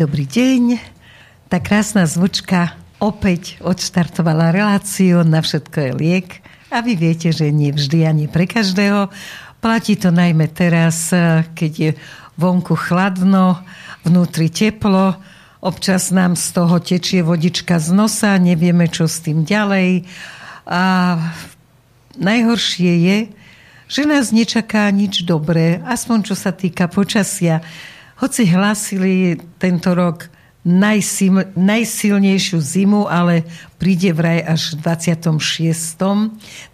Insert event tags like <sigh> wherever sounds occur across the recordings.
Dobrý deň. Tá krásna zvučka opäť odštartovala reláciu Na všetko je liek. A vy viete, že nie vždy ani pre každého. Platí to najmä teraz, keď je vonku chladno, vnútri teplo, občas nám z toho tečie vodička z nosa, nevieme, čo s tým ďalej. A najhoršie je, že nás nečaká nič dobré, aspoň čo sa týka počasia. Hoci hlásili tento rok najsil, najsilnejšiu zimu, ale príde vraj až v 26.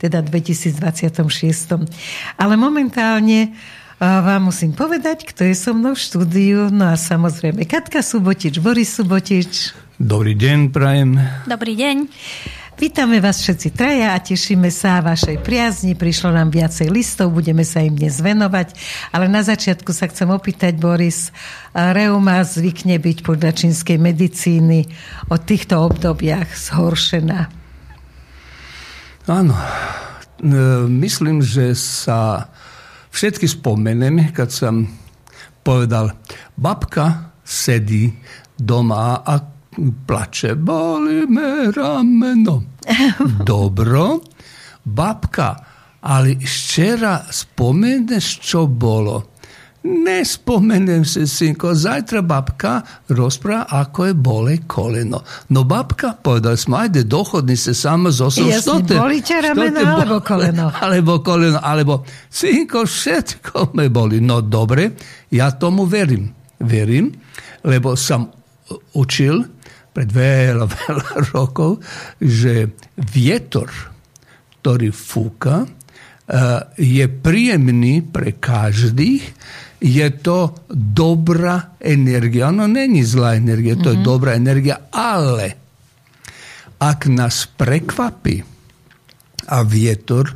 teda 2026. Ale momentálne vám musím povedať, kto je so mnou v štúdiu. No a samozrejme Katka Subotič, Boris Subotič. Dobrý deň, prajem. Dobrý deň. Vítame vás všetci traja a tešíme sa vašej priazni. Prišlo nám viacej listov, budeme sa im dnes venovať. Ale na začiatku sa chcem opýtať, Boris, reuma zvykne byť podľa čínskej medicíny o týchto obdobiach zhoršená. Áno. E, myslím, že sa všetky spomenem, keď som povedal, babka sedí doma a plače, boli me rameno. <laughs> Dobro, babka, ali ščera spomeneš čo bolo? Ne spomenem se, sinko, zajtra babka rozpra ako je bole koleno. No babka, povedali smo, ajde, dohodni se samo z osom. Jasne, boli ťa rameno alebo koleno? <laughs> Alebo koleno, alebo, sinko, všetko me boli. No dobre, ja tomu verim. Verim, lebo sam učil pred veľa, <laughs> veľa rokov, že vietor, ktorý fúka, e, je príjemný pre každých, je to dobrá energia. Ono není zlá energia, to mm-hmm. je mhm. dobrá energia, ale ak nás prekvapí a vietor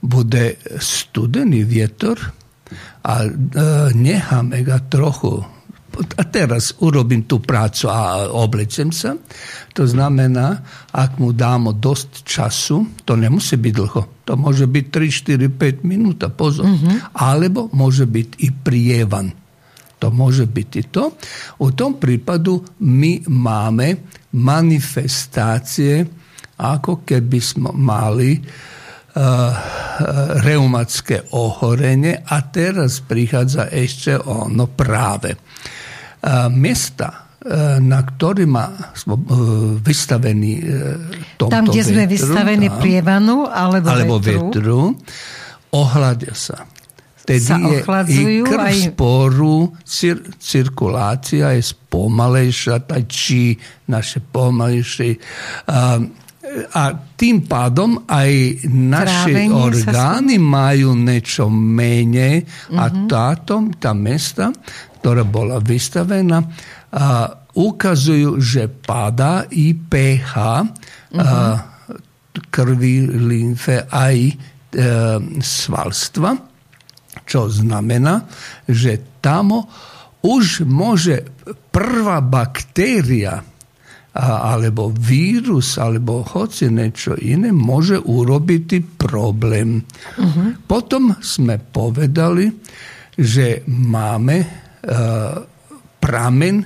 bude studený vietor a e, necháme ga trochu a teraz urobím tú prácu a oblečem sa. To znamená, ak mu dámo dosť času, to nemusí byť dlho, to môže byť 3, 4, 5 minút, pozor. Mm-hmm. Alebo môže byť i prievan. To môže byť i to. U tom prípadu my máme manifestácie, ako keby sme mali uh, reumatské ohorenie a teraz prichádza ešte ono práve mesta, na ktorými sme vystavení tomto Tam, kde vetru, sme vystavení tam, prievanu alebo, alebo vetru, vetru ohľadia sa. Tedy sa je i krv aj... sporu, cir, cirkulácia je spomalejšia, taj či naše pomalejšie. A, a tým pádom aj naše Trávenie orgány majú niečo menej mm-hmm. a mhm. táto, tá mesta ktorá bola vystavená, a ukazujú, že padá i pH uh-huh. krvi, lymfe aj e, svalstva, čo znamená, že tam už môže prvá baktéria alebo vírus, alebo hoci niečo iné, môže urobiť problém. Uh-huh. Potom sme povedali, že máme pramen,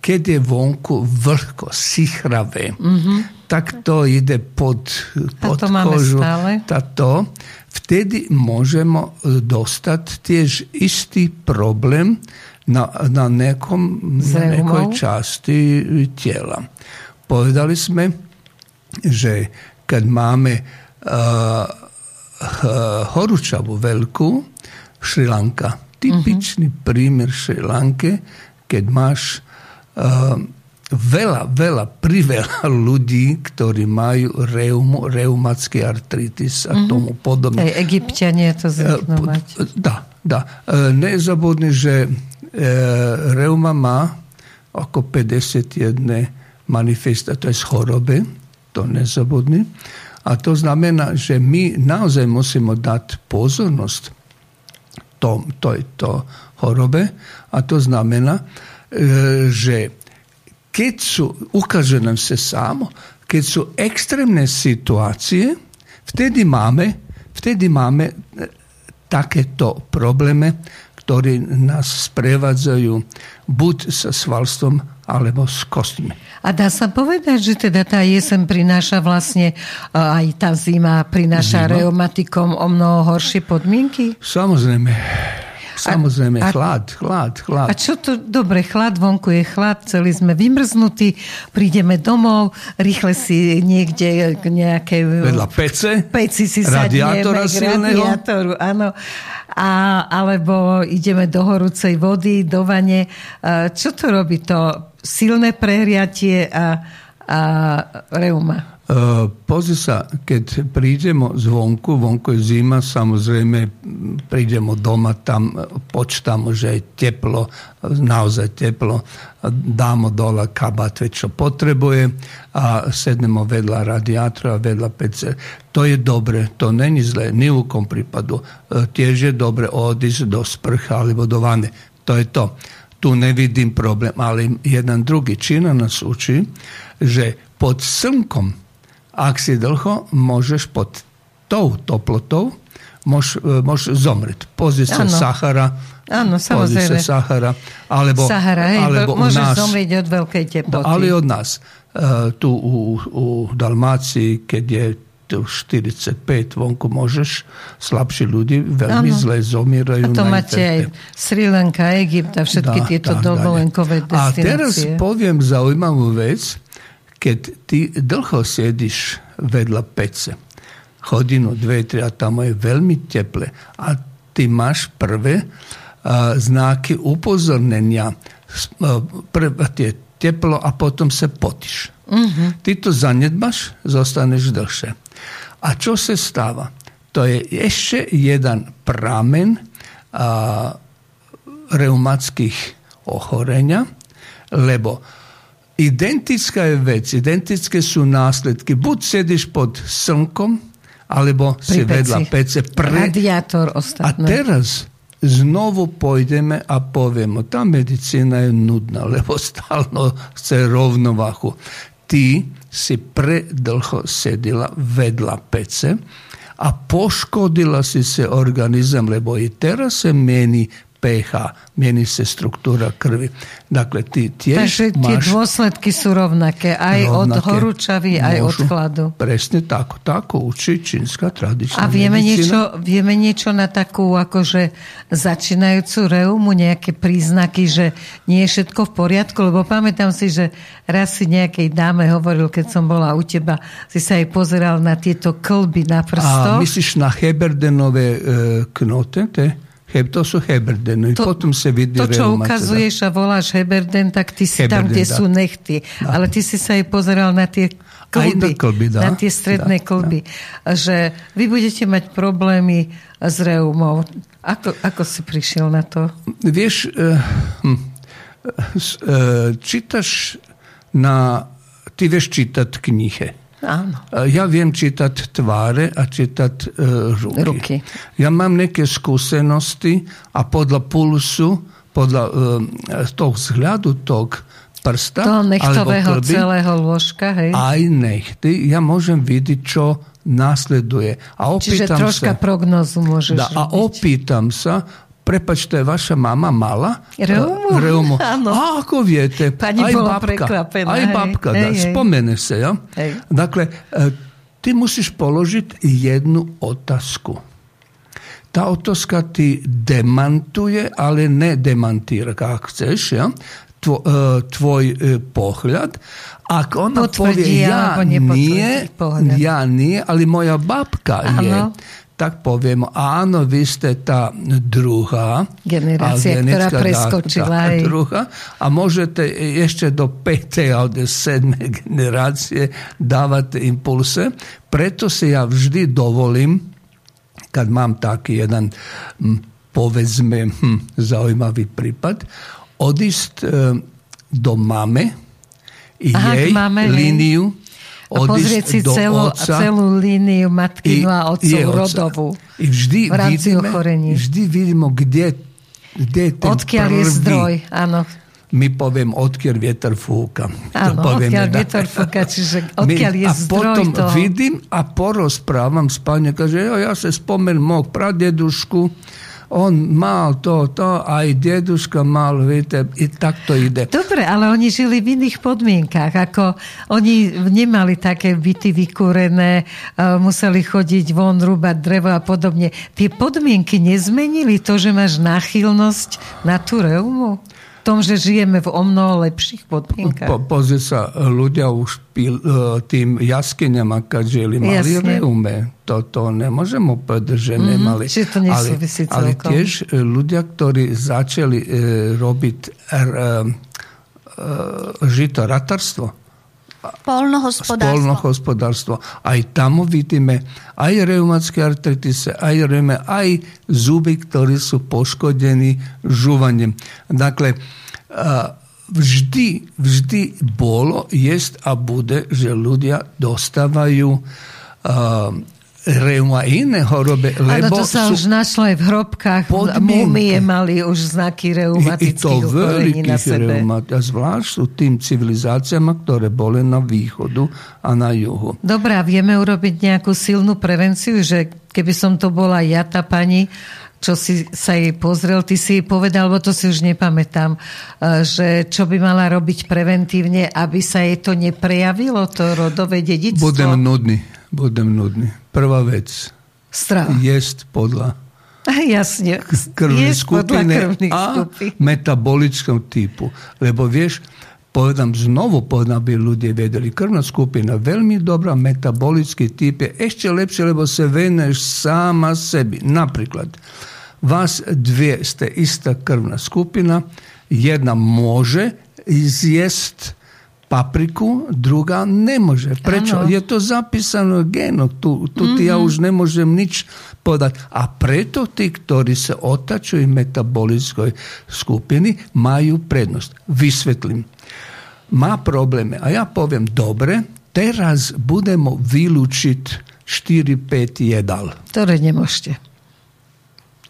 keď je vonku vlhko, sichravé, mm-hmm. tak to ide pod, pod kožu. Tato, vtedy môžeme dostať tiež istý problém na, na, nekom, na nekoj časti tela. Povedali sme, že kad máme uh, uh, horúčavu veľkú, Šrilanka, typičný uh-huh. prímer Šrilanke, keď máš uh, veľa, veľa, priveľa ľudí, ktorí majú reum, reumatský artritis a uh-huh. tomu podobne. Aj egyptiania to zvyknú mať. Dá, dá. Nezabudni, že uh, reuma má ako 51 manifesta, to je z chorobe, to nezabudni. A to znamená, že my naozaj musíme dať pozornosť to, to chorobe. A to znamená, e, že keď sú, ukáže nám sa samo, keď sú extrémne situácie, vtedy máme, vtedy máme e, takéto problémy, ktoré nás sprevádzajú buď sa svalstvom, alebo s kostmi. A dá sa povedať, že teda tá jesen prináša vlastne aj tá zima prináša zima? reumatikom o mnoho horšie podmienky? Samozrejme. Samozrejme, a, chlad, chlad, chlad. A čo to, dobre, chlad, vonku je chlad, celý sme vymrznutí, prídeme domov, rýchle si niekde k nejakej... Vedľa pece? Peci si radiátora sadneme, radiátoru, áno. A, alebo ideme do horúcej vody, do vane. Čo to robí to silné prehriatie a, a reuma? Pozri sa, keď prídemo zvonku, vonku je zima, samozrejme prídemo doma, tam počtamo, že je teplo, naozaj teplo, dámo dole kabát, čo potrebuje a sednemo vedľa radiátora, vedľa PC. To je dobre, to není zlé, ni u kom prípadu. Uh, tiež je dobre odísť do sprcha alebo do vane. To je to. Tu nevidím problém, ale jedan drugi čina nas uči, že pod slnkom ak si dlho, môžeš pod tou toplotou môž, e, môž zomrieť. Pozri sa Sahara, Áno, samozrejme. sa Sahara, alebo, Sahara, hej, alebo môžeš nás, zomrieť od veľkej teploty. Ale od nás. Uh, tu u, u Dalmácii, keď je 45 vonku môžeš, slabší ľudí veľmi ano. zle zomierajú. A to máte aj Sri Lanka, Egypt a všetky da, tieto da, dovolenkové destinácie. A teraz poviem zaujímavú vec keď ty dlho sediš vedľa pece, hodinu, dve, tri a tamo je veľmi teple a ty máš prvé a, znaky upozornenia, prvé tie teplo a potom sa potiš. Uh-huh. Ty to zanedbaš, zostaneš dlhšie. A čo sa stáva? To je ešte jeden pramen a, reumatských ochorenia, lebo Identická je vec, identické sú následky. Buď sedíš pod slnkom, alebo Pri si peci. vedľa pece. Pre... Radiátor ostatné. A teraz znovu pôjdeme a povieme, tá medicína je nudná, lebo stále chce rovnováhu. Ty si predlho sedila vedľa pece a poškodila si se organizam, lebo i teraz se meni pH, mení sa struktúra krvi. Dakle, ty tiež Takže tie máš dôsledky sú rovnaké, aj rovnaké, od horúčavy, aj od chladu. Presne tak, tako učí čínska tradičná A vieme niečo, vieme niečo na takú akože začínajúcu reumu, nejaké príznaky, že nie je všetko v poriadku, lebo pamätám si, že raz si nejakej dáme hovoril, keď som bola u teba, si sa aj pozeral na tieto klby na prstoch. A myslíš na Heberdenové e, knote? Te? To sú Heberdeny. To, Potom sa vidí To, čo ukazuješ a voláš Heberden, tak ty si Heberden, tam, kde da. sú nechty. Da. Ale ty si sa aj pozeral na tie klby, klby na tie stredné da, klby. Da. Že vy budete mať problémy s reumou. Ako, ako si prišiel na to? Vieš, uh, hm, uh, čítaš na... Ty vieš čítať knihe. Áno. Ja viem čítať tváre a čítať uh, ruky. ruky. Ja mám nejaké skúsenosti a podľa pulsu, podľa uh, toho vzhľadu, toho prsta, toho nechtového klby, celého lôžka, hej? Aj nechty, ja môžem vidieť, čo následuje. A opýtam Čiže troška sa, prognozu môžeš da, A opýtam sa, prepačte, je vaša mama mala. Reumu? <laughs> Reumu. Ano. A ako vijete, pa aj babka, aj babka, da, spomene se. Ja? Dakle, e, ti musiš položiti jednu otasku. Ta otaska ti demantuje, ali ne demantira kako ćeš, ja? Tvo, e, tvoj e, pohljad. Ako ona povije, ja, nije, ja nije, ali moja babka ano. je tak poviem, áno, vy ste tá druhá generácia, ktorá preskočila. Tá, tá druhá, a môžete ešte do 5. alebo 7. generácie dávať impulse. Preto si ja vždy dovolím, keď mám taký jeden, hm, povedzme, hm, zaujímavý prípad, odísť e, do mame, Aha, jej máme, líniu, a pozrieť si celú, otca, celú líniu matky a otcov rodovú. I vždy v rámci vidíme, ochorení. Vždy vidíme, kde, kde je ten Odkiaľ prvý, je zdroj, áno. my poviem, odkiaľ vietor fúka. Áno, odkiaľ vietor fúka, čiže odkiaľ je a zdroj potom toho. vidím a porozprávam s pani, že jo, ja sa spomenul môj pradedušku, on mal to, to, aj deduška mal, viete, i tak to ide. Dobre, ale oni žili v iných podmienkách, ako oni nemali také byty vykúrené, museli chodiť von, rúbať drevo a podobne. Tie podmienky nezmenili to, že máš náchylnosť na tú reumu? Tom, že žijeme v o mnoho lepších podmienkach. Po, pozri sa, ľudia už pil, e, tým jaskyňam, keď žili, mali reume. To, to nemôžem povedať, že mm-hmm, nemali. Čiže to ale, ale tiež e, ľudia, ktorí začali e, robiť e, e, žito ratarstvo, Polnohospodárstvo. Polnohospodárstvo. Aj tam vidíme aj reumatské artritise, aj reume, aj zuby, ktorí sú poškodení žúvaním. Dakle, vždy, vždy bolo, jest a bude, že ľudia dostávajú reuma iné choroby, lebo Ale to sa už našlo aj v hrobkách. Múmie mali už znaky reumatických ochorení na sebe. Reumat, a zvlášť sú tým civilizáciám, ktoré boli na východu a na juhu. Dobre, a vieme urobiť nejakú silnú prevenciu, že keby som to bola ja, tá pani, čo si sa jej pozrel, ty si jej povedal, lebo to si už nepamätám, e, že čo by mala robiť preventívne, aby sa jej to neprejavilo, to rodové dedictvo? Budem nudný, budem nudný. prva vec. Strava. Jest podla. Jasne. Krvne jest skupine, podla a metaboličkom tipu. Lebo vješ, povedam, znovu povedam bi ljudi vedeli, krvna skupina velmi dobra, metabolički tip je ešte lepše, lebo se veneš sama sebi. Napriklad, vas dvije ste ista krvna skupina, jedna može izjest papriku, druga ne može. Prečo? Ano. Je to zapisano geno. Tu, tu mm -hmm. ti ja mhm. už ne možem nič podati. A preto ti, ktorí se otačuju metabolickoj skupini, maju prednost. Vysvetlim má problémy. A ja poviem, dobre, teraz budemo vylúčiť 4-5 jedal. Ktoré nemôžete.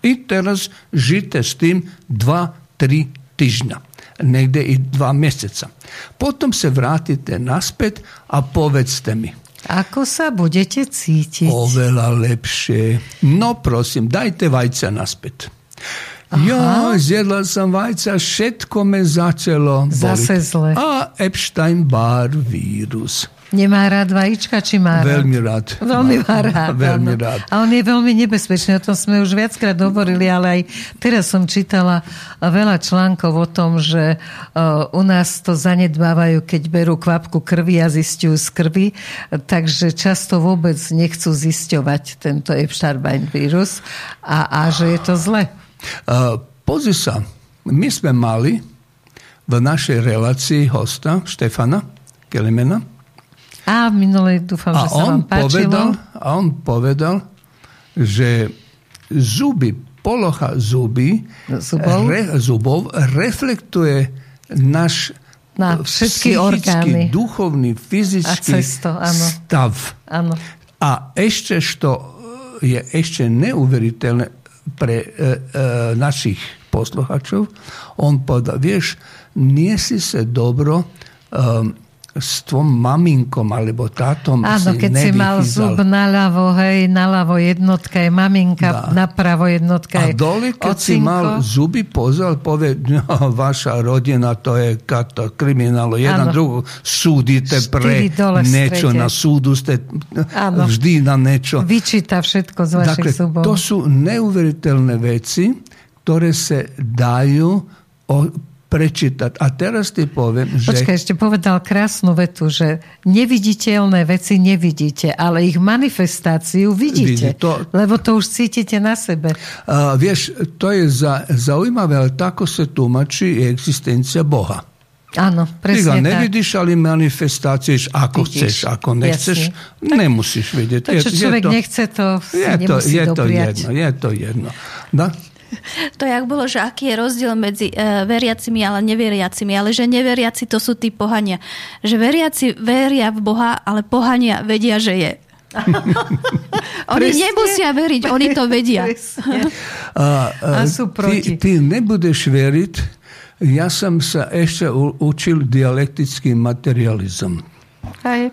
I teraz žite s tým 2-3 týždňa. Niekde i 2 mjeseca. Potom se vrátite naspäť a povedzte mi. Ako sa budete cítiť? Oveľa lepšie. No prosím, dajte vajca naspäť. Aha. Ja, zjedla som vajca, všetko me začalo boliť. Zase zle. A Epstein-Barr vírus. Nemá rád vajíčka, či má rád? Veľmi rád. Veľmi má rád. Veľmi rád. A on je veľmi nebezpečný, o tom sme už viackrát hovorili, ale aj teraz som čítala veľa článkov o tom, že u nás to zanedbávajú, keď berú kvapku krvi a zistujú z krvi, takže často vôbec nechcú zisťovať tento Epstein-Barr vírus a, a že je to zle. Pozri sa, my sme mali v našej relácii hosta Štefana Kelimena. A minulej dúfam, a že sa vám páčilo. Povedal, a on povedal, že zuby, poloha zuby, zubov, re, zubov reflektuje náš na všetky orgány. duchovný, fyzický a cesto, áno. stav. Áno. A ešte, što je ešte neuveriteľné, pre e, e, našich posluchačov, on povedal, vieš, nie si sa dobro um, s tvom maminkom alebo tátom Áno, si keď si mal zub naľavo, hej, naľavo jednotka je maminka, da. napravo jednotka je A dole, keď ocinko. si mal zuby, pozrel, povie, <laughs> no, vaša rodina to je kato, kriminálo, jeden druhú súdite pre niečo, na súdu ste ano. <laughs> vždy na niečo. Vyčíta všetko z vašich dakle, zubov. To sú neuveriteľné veci, ktoré sa dajú prečítať. A teraz ti poviem, že... Počkaj, ešte povedal krásnu vetu, že neviditeľné veci nevidíte, ale ich manifestáciu vidíte. Vidí, to... Lebo to už cítite na sebe. A, vieš, to je za, zaujímavé, ale tako se tumačí existencia Boha. Áno, presne Ty ga nevidíš, ale manifestácieš ako Vidíš, chceš. Ako nechceš, Jasne. nemusíš vidieť. To, čo je, človek je to, nechce, to je to, je to jedno, je to jedno. Da? <laughs> To jak bolo, že aký je rozdiel medzi uh, veriacimi a neveriacimi, ale že neveriaci to sú tí pohania. Že veriaci veria v Boha, ale pohania vedia, že je. <laughs> oni Presne. nemusia veriť, oni to vedia. <laughs> a, a, a sú proti. Ty, ty nebudeš veriť, Ja sam sa ešte u- učil dialektický materializam. Aj,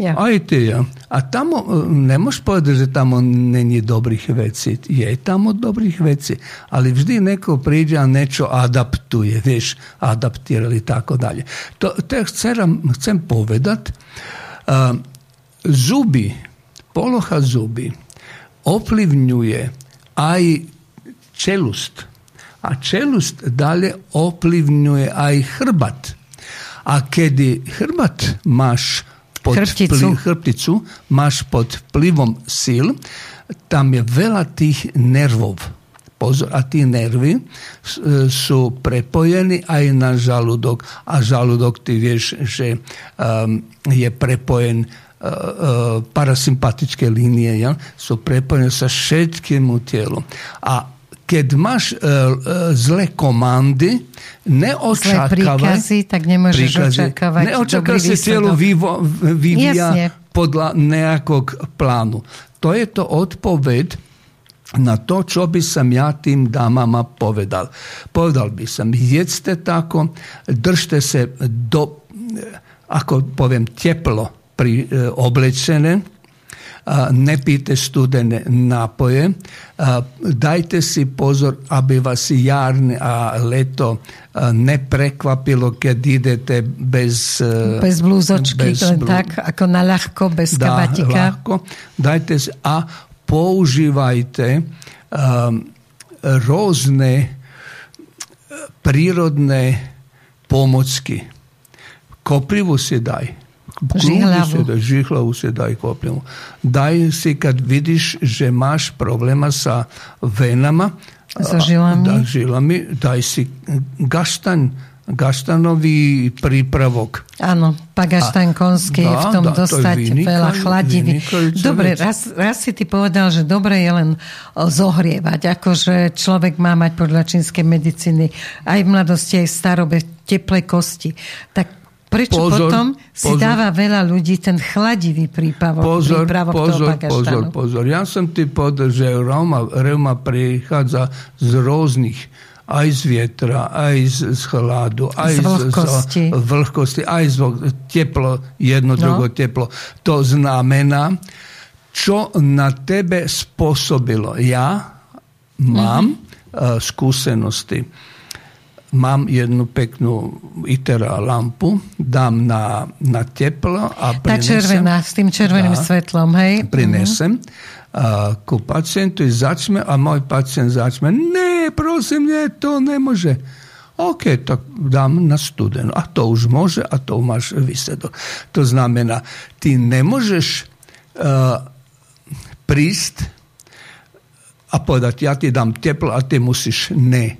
ja. Aj ty, ja. A tamo, e, ne možeš povedati, že tamo není dobrih veci. Je tamo dobrih veci, ali vždy neko priđe, a nečo adaptuje, vieš, adaptirali i tako dalje. To, te chcem, chcem povedat, a, zubi, poloha zubi, oplivnjuje aj čelust, a čelust dalje oplivnjuje aj hrbat. A kedy hrbat máš pod Chrbticu. vplyv, chrbticu máš pod vplyvom sil, tam je veľa tých nervov. Pozor, a tí nervy e, sú prepojení aj na žalúdok. A žalúdok, ty vieš, že um, je prepojen uh, uh, parasympatické línie, ja? sú prepojené sa všetkému telu. A keď máš uh, uh, zlé komandy, neočakávaj... príkazy, tak nemôžeš očakávať Neočakávaj si výsledok. vyvo, vyvíja Jasne. podľa nejakog plánu. To je to odpoveď na to, čo by som ja tým dámama povedal. Povedal by som, jedzte tako, držte se do, ako poviem, teplo pri, e, oblečené, a nepijte studene napoje, dajte si pozor, aby vás jarne a leto ne prekvapilo, keď idete bez... e, Bez blúzočky, bez blú- tak, ako na ľahko, bez Dá, kabatika. ľahko. Dajte si a používajte um, rôzne e, prírodné pomocky. Koprivu si daj. Žihlavu. Žihlavu si daj si, kad vidiš, že máš problema sa venama, So žilami? Da, žilami, daj si gaštan, gaštanový prípravok. Áno, pagaštan konský je v tom dá, to dostať vynikaj- veľa vynikajúca Dobre, raz, raz si ty povedal, že dobre je len zohrievať, akože človek má mať podľa čínskej medicíny aj v mladosti, aj v starobe teplé kosti. Tak prečo Pozor, potom si pozor. dáva veľa ľudí ten chladivý prípravok, Pozor, prípravok toho pozor, pagaštanu? pozor, pozor. Ja som ti povedal, že reuma, reuma prichádza z rôznych aj z vietra, aj z, z chladu, aj Z vlhkosti. z vlhkosti, aj z teplo, jedno, No. drugo teplo. To znamená, čo na tebe spôsobilo. Ja mám uh, skúsenosti. Mám jednu peknú ITERA lampu, dám na, na teplo a Tá prinesem- červená, s tým červeným Dá. svetlom, hej? prinesem a, ku pacijentu i začme, a moj pacijent začme, ne, prosim, ne, to ne može. Ok, tak dam na studeno. A to už može, a to máš výsledok. To znamená, ty ne možeš uh, prísť a povedať, ja ti dám teplo a ty musíš ne.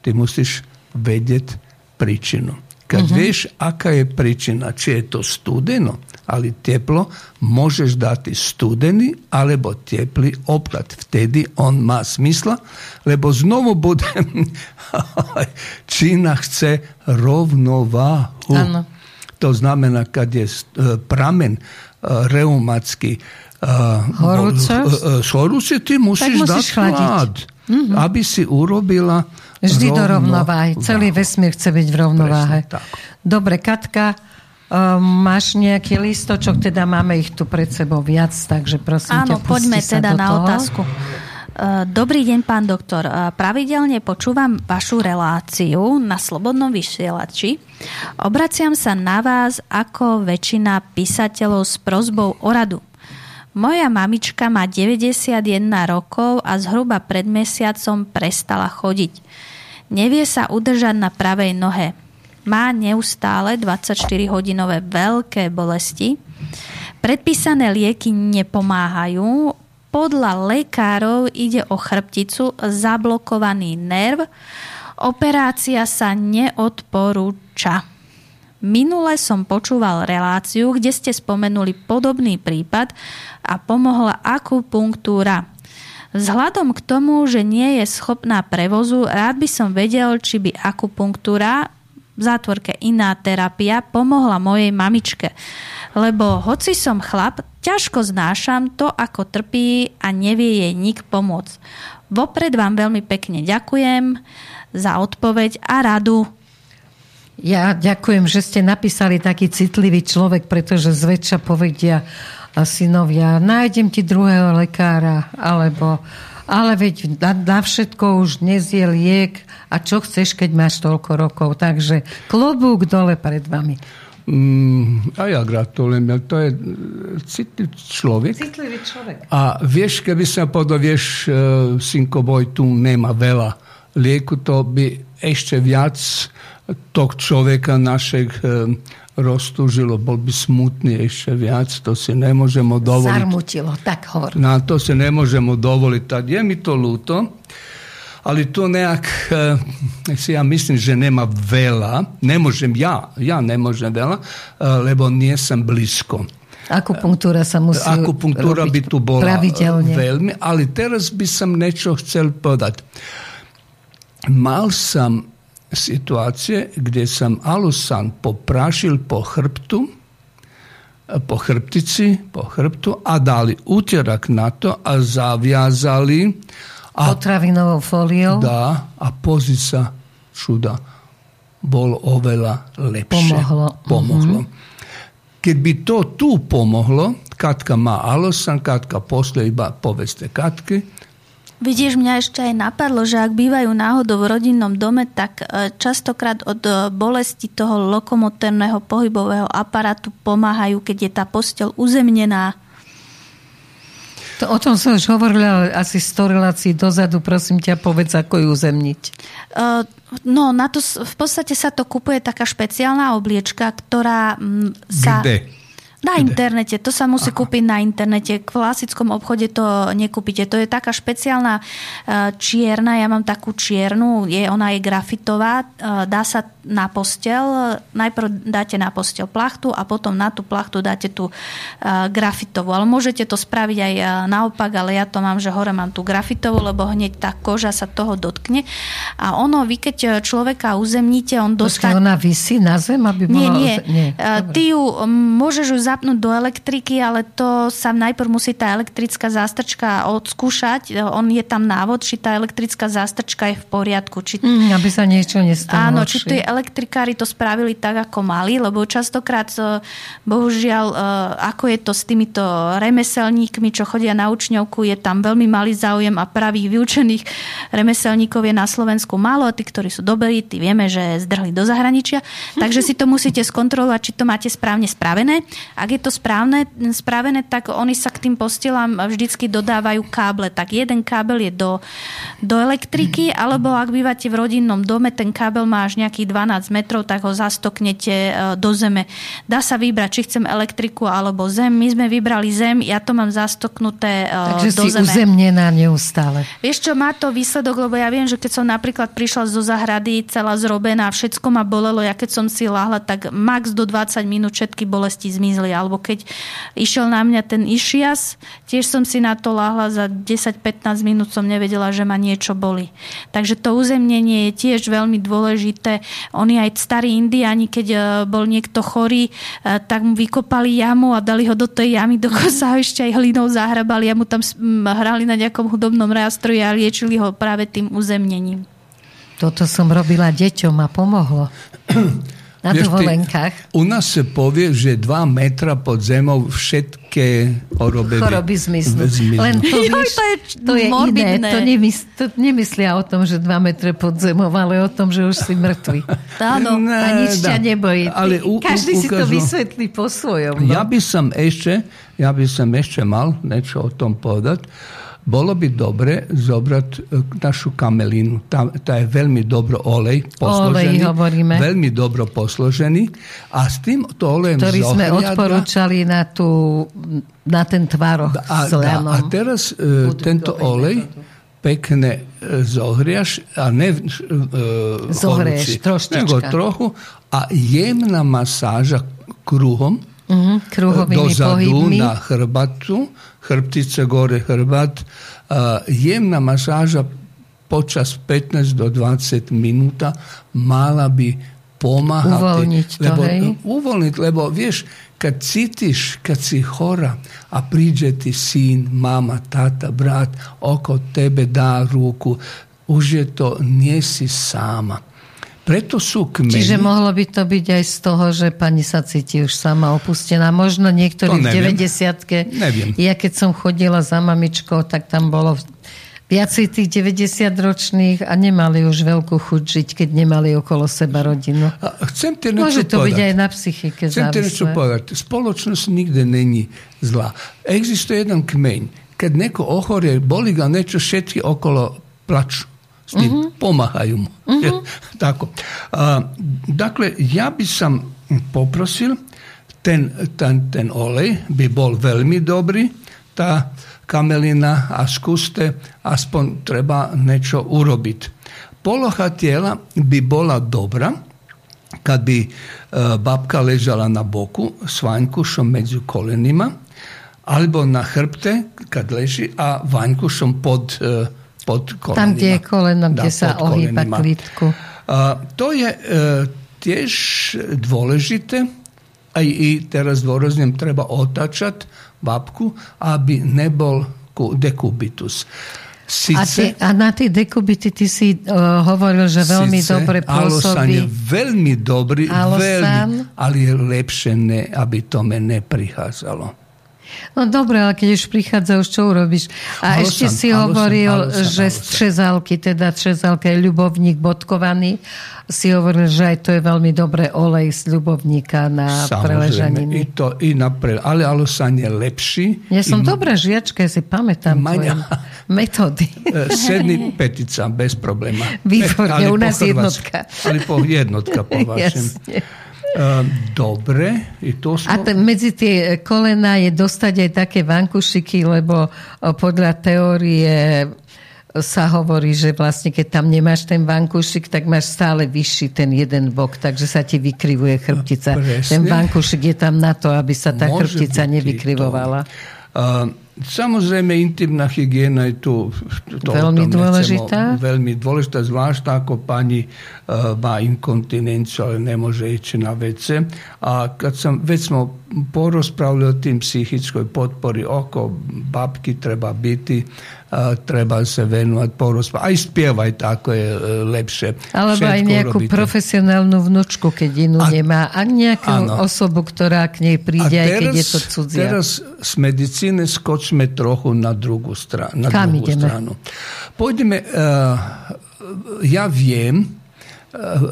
Ty musíš vedjeti pričinu. Kad mhm. uh-huh. veš aka je pričina, če je to studeno ali teplo, možeš dati studeni alebo tepli oprat. Vtedy on ma smisla, lebo znovu bude <laughs> čina chce rovnovahu. Ano. To znamená, kad je e, pramen e, reumatski e, Horuca. Horuce, ti musiš, dati hlad, uh-huh. Mhm. aby si urobila Vždy do rovnováhu. rovnováhy. Celý vesmír chce byť v rovnováhe. Presne tak. Dobre, Katka, um, máš nejaký listočok, teda máme ich tu pred sebou viac, takže prosím Áno, ťa, pusti poďme sa teda do na toho. otázku. Uh, Dobrý deň, pán doktor. Uh, Pravidelne počúvam vašu reláciu na Slobodnom vysielači. Obraciam sa na vás ako väčšina písateľov s prozbou o radu. Moja mamička má 91 rokov a zhruba pred mesiacom prestala chodiť. Nevie sa udržať na pravej nohe. Má neustále 24-hodinové veľké bolesti. Predpísané lieky nepomáhajú. Podľa lekárov ide o chrbticu, zablokovaný nerv. Operácia sa neodporúča. Minule som počúval reláciu, kde ste spomenuli podobný prípad a pomohla akupunktúra. Vzhľadom k tomu, že nie je schopná prevozu, rád by som vedel, či by akupunktúra v zátvorke iná terapia pomohla mojej mamičke. Lebo hoci som chlap, ťažko znášam to, ako trpí a nevie jej nik pomôcť. Vopred vám veľmi pekne ďakujem za odpoveď a radu. Ja ďakujem, že ste napísali taký citlivý človek, pretože zväčša povedia synovia, nájdem ti druhého lekára, alebo ale veď na, na všetko už dnes je liek a čo chceš, keď máš toľko rokov. Takže klobúk dole pred vami. Mm, a ja gratulujem, to je citlivý človek. Citlivý človek. A vieš, keby sa povedal, vieš, synko boj, tu nema veľa lieku, to by ešte viac tog človeka našeg e, roztužilo, bol by smutný ešte viac, to si ne možemo dovoliť. Zarmutilo, tak hovor. Na to si ne možemo dovoliť. Tad je mi to luto, ali to nejak, e, si ja mislim, že nema veľa, ne možem ja, ja ne možem veľa, e, lebo nisam blisko. Akupunktúra sa musí Akupunktúra by tu bola pravidelne. veľmi, ale teraz by som niečo chcel povedať. Mal sam situacije gdje sam alusan poprašil po hrptu, po hrptici, po hrptu, a dali utjerak na to, a zavjazali a, Potravinovou fóliou. da, a pozica čuda bolo ovela lepše. Pomohlo. Pomoglo. Keď by to tu pomohlo, Katka má alosan, Katka posle iba poveste Katky, Vidíš, mňa ešte aj napadlo, že ak bývajú náhodou v rodinnom dome, tak e, častokrát od e, bolesti toho lokomotérneho pohybového aparátu pomáhajú, keď je tá postel uzemnená. To, o tom som už hovorila ale asi 100 relácií dozadu. Prosím ťa, povedz, ako ju uzemniť. Uh, no, na to, v podstate sa to kupuje taká špeciálna obliečka, ktorá mm, sa... Kde? Na internete, to sa musí Aha. kúpiť na internete. V klasickom obchode to nekúpite. To je taká špeciálna e, čierna, ja mám takú čiernu, je, ona je grafitová, e, dá sa na postel, najprv dáte na postel plachtu a potom na tú plachtu dáte tú e, grafitovú. Ale môžete to spraviť aj e, naopak, ale ja to mám, že hore mám tú grafitovú, lebo hneď tá koža sa toho dotkne. A ono, vy keď človeka uzemníte, on dostane... ona vysí na zem, aby Nie, bola... nie. nie. Dobre. Ty ju môžeš ju zapnúť do elektriky, ale to sa najprv musí tá elektrická zástrčka odskúšať. On je tam návod, či tá elektrická zástrčka je v poriadku. Či... Mm, aby sa niečo nestalo. Áno, či tí elektrikári to spravili tak, ako mali, lebo častokrát, eh, bohužiaľ, eh, ako je to s týmito remeselníkmi, čo chodia na učňovku, je tam veľmi malý záujem a pravých vyučených remeselníkov je na Slovensku málo a tí, ktorí sú dobrí, tí vieme, že zdrhli do zahraničia. <laughs> Takže si to musíte skontrolovať, či to máte správne spravené. Ak je to správne, spravené, tak oni sa k tým postelám vždycky dodávajú káble. Tak jeden kábel je do, do elektriky, alebo ak bývate v rodinnom dome, ten kábel má až nejakých 12 metrov, tak ho zastoknete e, do zeme. Dá sa vybrať, či chcem elektriku alebo zem. My sme vybrali zem, ja to mám zastoknuté e, Takže do si zeme. uzemnená neustále. Vieš čo, má to výsledok, lebo ja viem, že keď som napríklad prišla zo zahrady celá zrobená, všetko ma bolelo, ja keď som si lahla, tak max do 20 minút všetky bolesti zmizli. Alebo keď išiel na mňa ten išias, tiež som si na to lahla, za 10-15 minút som nevedela, že ma niečo boli. Takže to uzemnenie je tiež veľmi dôležité. Oni aj starí indiani, keď e, bol niekto chorý, e, tak mu vykopali jamu a dali ho do tej jamy, dokonca ho ešte aj hlinou zahrabali a mu tam hrali na nejakom hudobnom nástroji a liečili ho práve tým uzemnením. Toto som robila deťom a pomohlo. <clears throat> Na Vieš, ty-. U nás se povie, že 2 metra pod zemou všetké choroby, Choroby zmiznú. zmiznú. Len to, <laughs> Joj, víš, to je to je iné. morbidné. To, nemys- to nemyslia o tom, že 2 metre pod zemou, ale o tom, že už si mŕtvy. <laughs> Áno. Ne, A nič ťa nebojí. Ale u- u- Každý si to ukážu- vysvetlí po svojom. No. Ja by som ešte, ja by som ešte mal niečo o tom povedať. Bolo by dobre zobrať e, našu kamelinu. Tá, tá je veľmi dobro olej posložený. hovoríme. Veľmi dobro posložený. A s týmto olejem ktorý sme zohriať ga. odporúčali na, tú, na ten tvároch A, s lanom. a teraz e, tento olej pekne e, zohriaš a ne e, Zohrieš horúci, troštička. nego trochu a jemna masáža kruhom Kruhovými dozadu pohybmi. na chrbatu, chrbtice gore hrbat, a, jemna masáža počas 15 do 20 minúta mala by pomáhať. Uvoľniť to, lebo, hej? Uvoľniť, lebo vieš, kad cítiš, kad si chora a príde ti syn, mama, tata, brat, oko tebe dá ruku, už je to, nie si sama. Preto sú kmeni... Čiže mohlo by to byť aj z toho, že pani sa cíti už sama opustená. Možno niektorí To v neviem. 90 Neviem. Ja keď som chodila za mamičkou, tak tam bolo viacej tých 90 ročných a nemali už veľkú chuť žiť, keď nemali okolo seba rodinu. A chcem niečo Môže to byť povedať. aj na psychike Chcem závislé. povedať. Spoločnosť nikde není zlá. Existuje jeden kmeň. Keď neko ohorie, boli ga niečo, všetci okolo plaču. S ním Mhm. pomáhajú mu. Tako. A, dakle, ja by som poprosil, ten, ten, ten olej by bol veľmi dobrý, tá kamelina a skúste, aspoň treba niečo urobiť. Poloha tela by bola dobrá, kad bi e, babka ležala na boku s vanjkušom među kolenima, alebo na hrbte kad leži, a vanjkušom pod, e, pod kolenima. Tam, kde je koleno, kde sa ohýba klítku. A, to je e, tiež dôležité, aj i teraz dôraznem treba otačať babku, aby nebol ku- dekubitus. A, Sice, ty, a na tie dekubity ty si uh, hovoril, že veľmi Sice dobre Alosan je pôsobí. veľmi dobrý, Alosan? veľmi, ale je lepšie, ne, aby to me neprichádzalo. No dobre, ale keď už prichádza, už čo urobíš? A Alosan, ešte si alosan, hovoril, alosan, že z. Třezalky, teda Třezalka je ľubovník bodkovaný, si hovoril, že aj to je veľmi dobré olej z ľubovníka na Samozrejme, i preležaniny. to i na pre, ale alosan je lepší. Ja som I, dobrá žiačka, ja si pamätám tvoje metódy. <laughs> e, Sedni petica, bez probléma. Výborne, u nás jednotka. Ale po jednotka po vašem. Jasne. E, dobre, i to A smo... t- medzi tie kolena je dostať aj také vankušiky, lebo podľa teórie sa hovorí, že vlastne keď tam nemáš ten vankušik, tak máš stále vyšší ten jeden bok, takže sa ti vykrivuje chrbtica. Presne. Ten vankušik je tam na to, aby sa tá Môže chrbtica nevykrivovala. to. A, samozrejme, intimná hygiena je tu to Veľmi dôležitá. Veľmi dôležitá, zvlášť ako pani uh, má inkontinenciu, ale nemôže ísť na WC. A kad sam, već smo porozpravili o tim psihičkoj potpori oko babki treba biti, a, treba se venovať porozprávať. Aj spievaj, tako je e, lepšie. Alebo aj nejakú urobíte. profesionálnu vnučku, keď inú A- nemá. A nejakú Áno. osobu, ktorá k nej príde, aj keď je to cudzia. teraz z medicíny skočme trochu na druhú, stra- na Kam druhú ideme? stranu. Pôjdeme, uh, ja viem,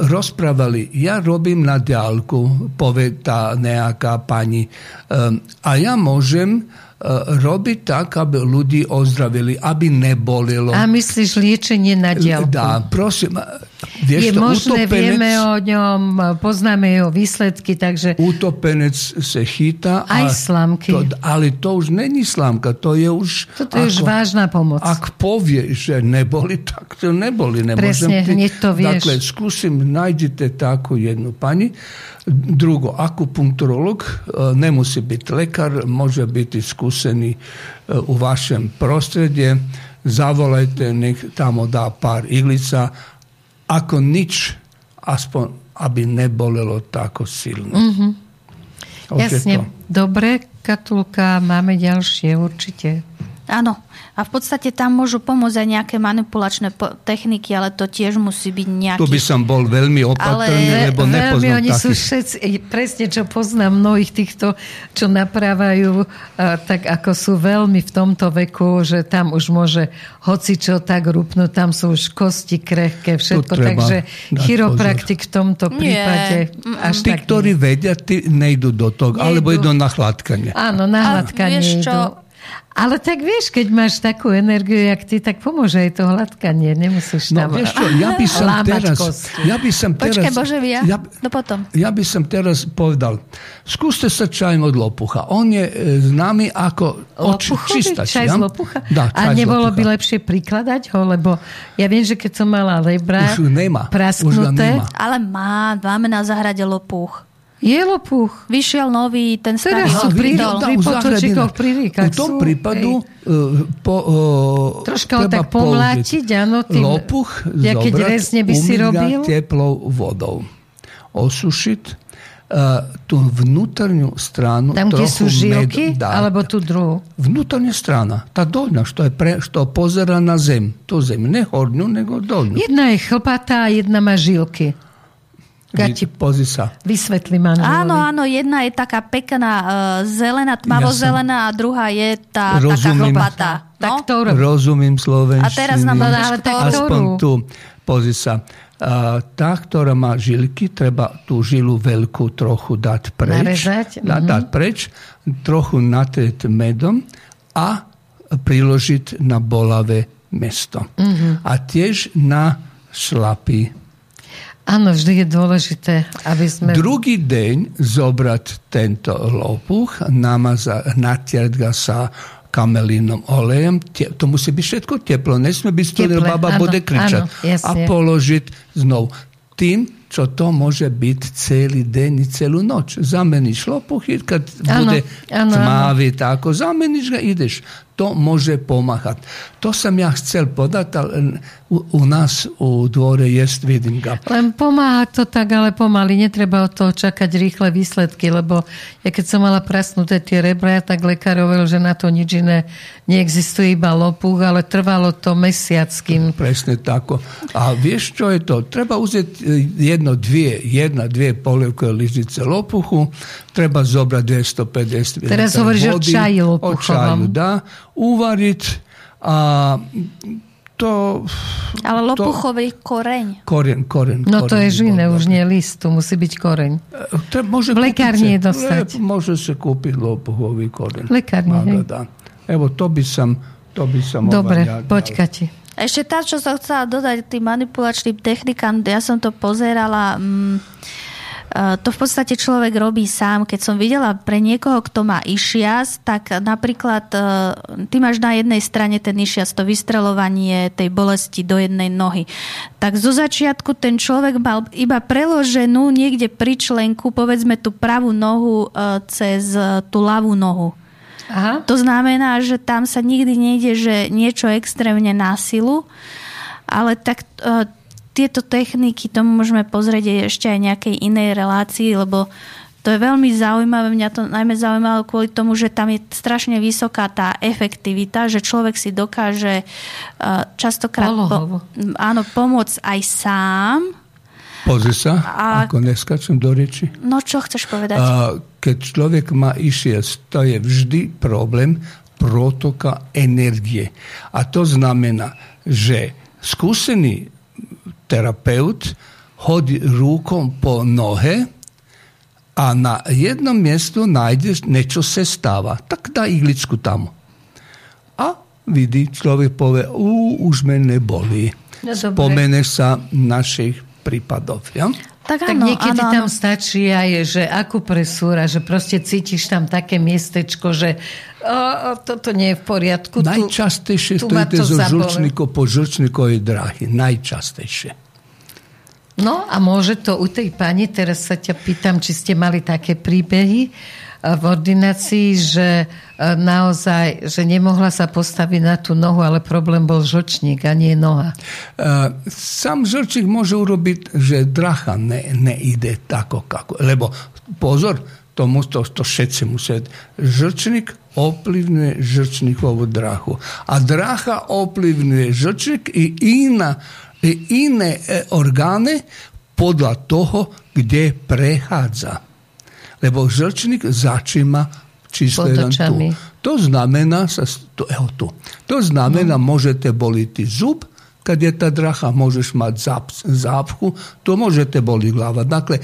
rozprávali, ja robím na diálku, povie tá nejaká pani, um, a ja môžem uh, robiť tak, aby ľudí ozdravili, aby nebolilo. A myslíš liečenie na diaľku? Dá, prosím, vieš je to, možné, utopenec- vieme o ňom, poznáme jeho výsledky, takže Utopenec se chytá. Aj slamky. To, ale to už není slamka, to je už... toto je už vážna pomoc. Ak povie, že neboli, <laughs> tak to neboli. Nemôžem Presne, hneď to vieš. Dakle, skúsim, nájdete takú jednu pani. Drugo, akupunkturolog e, nemusí byť lekár, môže byť skúsený e, u vašem prostredie. Zavolajte, nech tamo dá pár iglica. Ako nič, aspoň, aby nebolelo tako silno. Mhm. Je Jasne. Dobre, Katulka, máme ďalšie určite. Áno. A v podstate tam môžu pomôcť aj nejaké manipulačné po- techniky, ale to tiež musí byť nejaký... Tu by som bol veľmi opatrný, Ale- lebo Veľmi nepoznám oni sú takých. všetci, presne čo poznám mnohých týchto, čo napravajú, tak ako sú veľmi v tomto veku, že tam už môže hoci čo tak rupnúť, tam sú už kosti krehké, všetko, takže chiropraktik v tomto Nie. prípade Mm-mm. až Tí, tak ktorí nie. vedia, tí nejdu do toho, alebo Nejdu. idú na chladkanie. Áno, na A hladkanie vieš čo? Ale tak vieš, keď máš takú energiu, jak ty, tak pomôže aj to hladkanie. Nemusíš No tam vieš čo, <laughs> ja by som lámať teraz... kosti. Ja by som teraz... Počkaj, Boževia, Ja, no potom. ja by som teraz povedal, skúste sa čajom od lopucha. On je e, známy ako oč, Lopuchový čistač. čaj ja? z lopucha? Dá, a čaj z nebolo by lopucha. lepšie prikladať ho? Lebo ja viem, že keď som mala lebra Už nemá. Už prasknuté, nemá. Ale má, máme na zahrade lopuch. Je lopuch. Vyšiel nový, ten starý Teraz sú pri- pri u potočíkoch, pri U tom sú, prípadu e, po, e, Troška ho treba tak pomlátiť, áno, tým- Lopuch Ja keď zobrať, rezne by si robil? teplou vodou. Osušiť e, tú vnútornú stranu Tam, kde sú žilky, medu dať. alebo tú druhú. Vnútorná strana, tá dolná, što, je pre, što pozera na zem. Tu zem, ne hornú, nego dolnú. Jedna je chlpatá a jedna má žilky. Gati. Pozri sa. Vysvetli manželovi. Áno, áno, jedna je taká pekná uh, zelená, tmavo-zelená a druhá je tá taká Rozumiem. chlpatá. Tak No? Rozumím slovenčinu. A teraz nám povieš, ale tak. Aspoň tu, pozri sa. A, tá, ktorá má žilky, treba tú žilu veľkú trochu dať preč. Narezať, Da, mhm. Dať preč, trochu natrieť medom a priložiť na bolavé mesto. Mhm. A tiež na šlapy. Áno, vždy je dôležité, aby sme... Druhý deň zobrať tento lopuch, namaza, natierať ga sa kamelínom olejem. Te, to musí byť všetko teplo. Nesmie byť studené, baba áno, bude kričať. áno, jasne. a položiť znovu. Tým, čo to môže byť celý deň celú noč. Zameníš lopuchy, keď Áno, bude áno, tmavý, tako, zameníš ga, ideš. To môže pomáhať. To som ja chcel podať, ale u, u nás u dvore jest, vidím ga. Len pomáha to tak, ale pomaly. Netreba od toho čakať rýchle výsledky, lebo ja keď som mala prasnuté tie rebra, tak lekár hovoril, že na to nič iné neexistuje iba lopuch, ale trvalo to mesiac, kým... Presne tako. A vieš, čo je to? Treba uzeti e, jedno, dvije, jedna, dvije polievkové lyžice lopuchu, treba zobrať 250 ml Teraz hovoríš o vody, čaji O čaju, da. Uvariť a to... Ale lopuchový koreň. Koren, koren. No to koren je by žiné, bol už nie list, tu musí byť koreň. E, To môže V lekárni je dostať. Le- Môže sa kúpiť lopuchový koren. V lekárni, Má hej. ga, da. Evo, to by som... To by som Dobre, ovaj ja. Ešte tá, čo som chcela dodať tým manipulačným technikám, ja som to pozerala, mm, e, to v podstate človek robí sám. Keď som videla pre niekoho, kto má išias, tak napríklad e, ty máš na jednej strane ten išias, to vystrelovanie tej bolesti do jednej nohy. Tak zo začiatku ten človek mal iba preloženú niekde pri členku, povedzme tú pravú nohu e, cez tú ľavú nohu. Aha. To znamená, že tam sa nikdy nejde, že niečo extrémne na silu, ale tak e, tieto techniky, tomu môžeme pozrieť ešte aj nejakej inej relácii, lebo to je veľmi zaujímavé. Mňa to najmä zaujímalo kvôli tomu, že tam je strašne vysoká tá efektivita, že človek si dokáže e, častokrát Polohovo. áno, pomôcť aj sám. Pozri sa, A- ako neskačem do reči. No čo chceš povedať? A keď človek má išiec, to je vždy problém protoka energie. A to znamená, že skúsený terapeut hodí rukom po nohe a na jednom miestu nájdeš, niečo sa stáva. Tak dá igličku tam. A vidí, človek povie, už me nebolí. No, dobre. Spomeneš sa našich prípadov. Ja? Tak Tak áno, niekedy áno, tam áno. stačí aj, že akupresúra, že proste cítiš tam také miestečko, že o, o, toto nie je v poriadku. Najčastejšie tu stojíte to zo zabole. žlčníkov po žlčníkovej dráhy. Najčastejšie. No a môže to u tej pani, teraz sa ťa pýtam, či ste mali také príbehy v ordinácii, že e, naozaj, že nemohla sa postaviť na tú nohu, ale problém bol žlčník a nie noha. Uh, sám žlčník môže urobiť, že dracha ne, neide tako kako. Lebo pozor, to, to, to všetci musia. Žlčník ovplyvňuje žlčníkovú drahu. A draha ovplyvňuje žlčník i, iná, i iné e, orgány podľa toho, kde prechádza. Lebo žlčník začína čisto len tu. To znamená, sa, to, evo tu. To znamená, môžete boliť zub, kad je ta draha, môžeš mať zap, zápchu, to môžete boli glava. Dakle,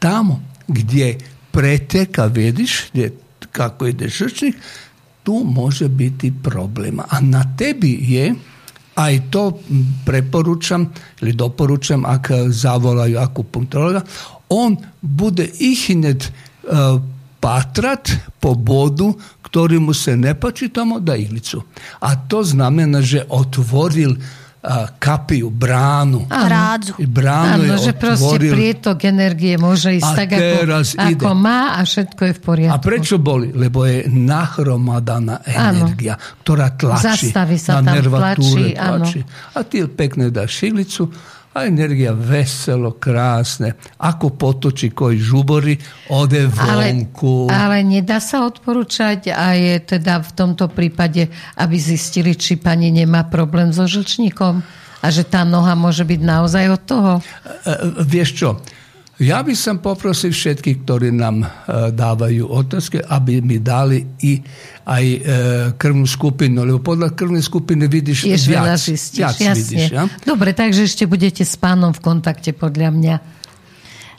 tamo gdje preteka, vidiš, gdje, kako ide žrčnik, tu može biti problema. A na tebi je, a i to preporučam ili doporučam ako zavolaju akupunktologa, on bude ihinet patrat po bodu, ktorý mu se ne pači tamo da iglicu. A to znamená, že otvoril uh, kapiju, bránu. Rádzu. I Bránu Áno, že je proste otvoril. prietok energie môže ísť A tak, ako, ako má a všetko je v poriadku. A prečo boli? Lebo je nahromadaná energia, ktorá tlačí Zastaví sa na tam, nervatúre. tlačí, áno. tlačí. A ty pekne dáš iglicu a energia veselo, krásne. Ako potočí koji žubori, ode Ale, vonku. ale nedá sa odporúčať a je teda v tomto prípade, aby zistili, či pani nemá problém so žlčníkom a že tá noha môže byť naozaj od toho. E, vieš čo? Ja by som poprosil všetkých, ktorí nám e, dávajú otázky, aby mi dali i aj e, krvnú skupinu, lebo podľa krvnej skupiny vidíš Tiež viac. viac jasne. vidíš, ja? Dobre, takže ešte budete s pánom v kontakte podľa mňa.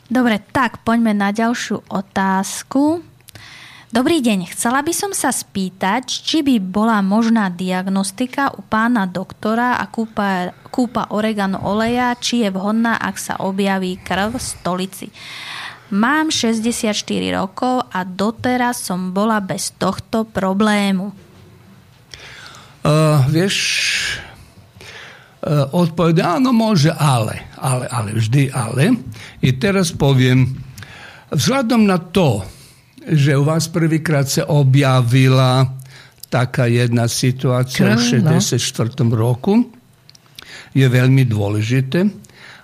Dobre, tak poďme na ďalšiu otázku. Dobrý deň, chcela by som sa spýtať, či by bola možná diagnostika u pána doktora a kúpa, kúpa oregano oleja, či je vhodná, ak sa objaví krv v stolici. Mám 64 rokov a doteraz som bola bez tohto problému. Uh, vieš, uh, odpovede, áno, môže, ale, ale, ale, vždy ale. I teraz poviem, vzhľadom na to, že u vás prvýkrát sa objavila taká jedna Krv, no. 64. roku, je veľmi dôležité,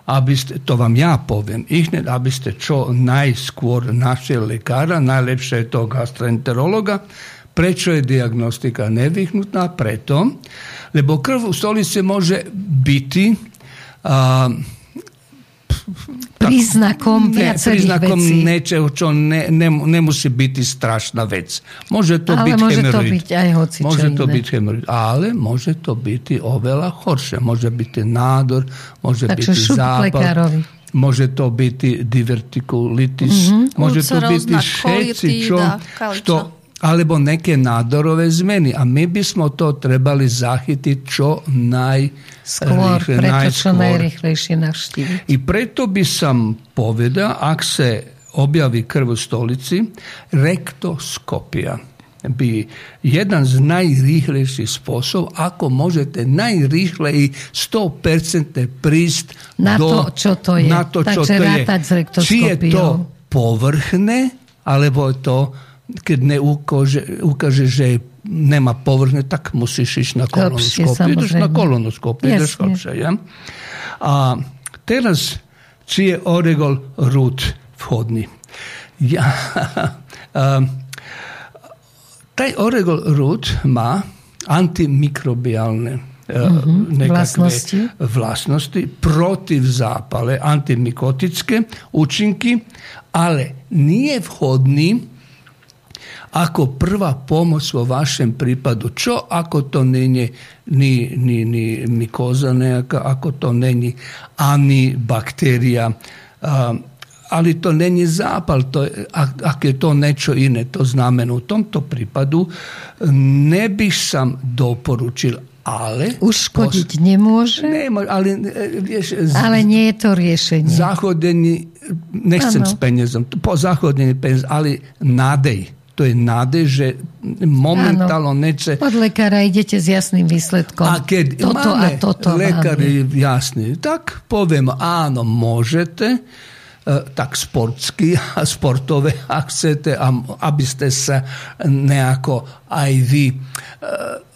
aby ste, to vám ja poviem, ich hneď, aby ste čo najskôr našli lekára, najlepšie je to gastroenterologa. Prečo je diagnostika nevyhnutná? Preto, lebo krv u stolice môže byť a, Príznakom ne, viacerých príznakom vecí. niečoho, čo ne, ne, nemusí byť strašná vec. Môže to Ale byť môže to hemoroid. byť aj hocičo Môže to iné. byť hemoroid, ale môže to byť i oveľa horšie. Môže byť nádor, môže Takže byť zápal. lekárovi. Môže to byť divertikulitis, Mhm. môže to byť všetci, čo, što, alebo neke nádorové zmeny. A my by sme to trebali zachytiť čo Skôr, najrýchle- preto čo najskôr. najrychlejšie navštíviť. I preto by som povedal, ak sa objaví krv v stolici, rektoskopia by jeden z najrýchlejších spôsob, ako môžete najrýchleji 100% prísť Na do, to, čo to je. Na to, čo Takže to je. Či je to povrchné, alebo je to, keď neukáže, ukáže, že nemá povrchné, tak musíš ísť na Hlbšie, kolonoskopiu. Ideš na kolonoskopiu, ideš hlbšie, ja? A teraz, či je oregol rúd vhodný. Ja, um, <laughs> taj oregol rúd má antimikrobiálne mm-hmm, vlastnosti. vlastnosti protiv zápale, antimikotické účinky, ale nie vhodný ako prvá pomoc vo vašem prípadu. Čo ako to není ni, ni, ni mikoza nejaká, ako to není ani bakterija, a, ali to není zápal, to je, ak, ak je to niečo iné. To znamená, u tomto prípadu ne bih sam doporučil, ale... Uškodiť nemôže, Nema, ali, e, vieš, ale nie je to riešenie. zahodení, nechcem Áno. s peniazom, po zahodení peniaz, ale nádej. To je nádej, že momentálne neče... Od lekára idete s jasným výsledkom. A keď toto a máme toto vám je. lekári jasný, tak poviem, áno, môžete, e, tak sportsky <laughs> a sportové, ak chcete, a aby ste sa nejako aj vy, e,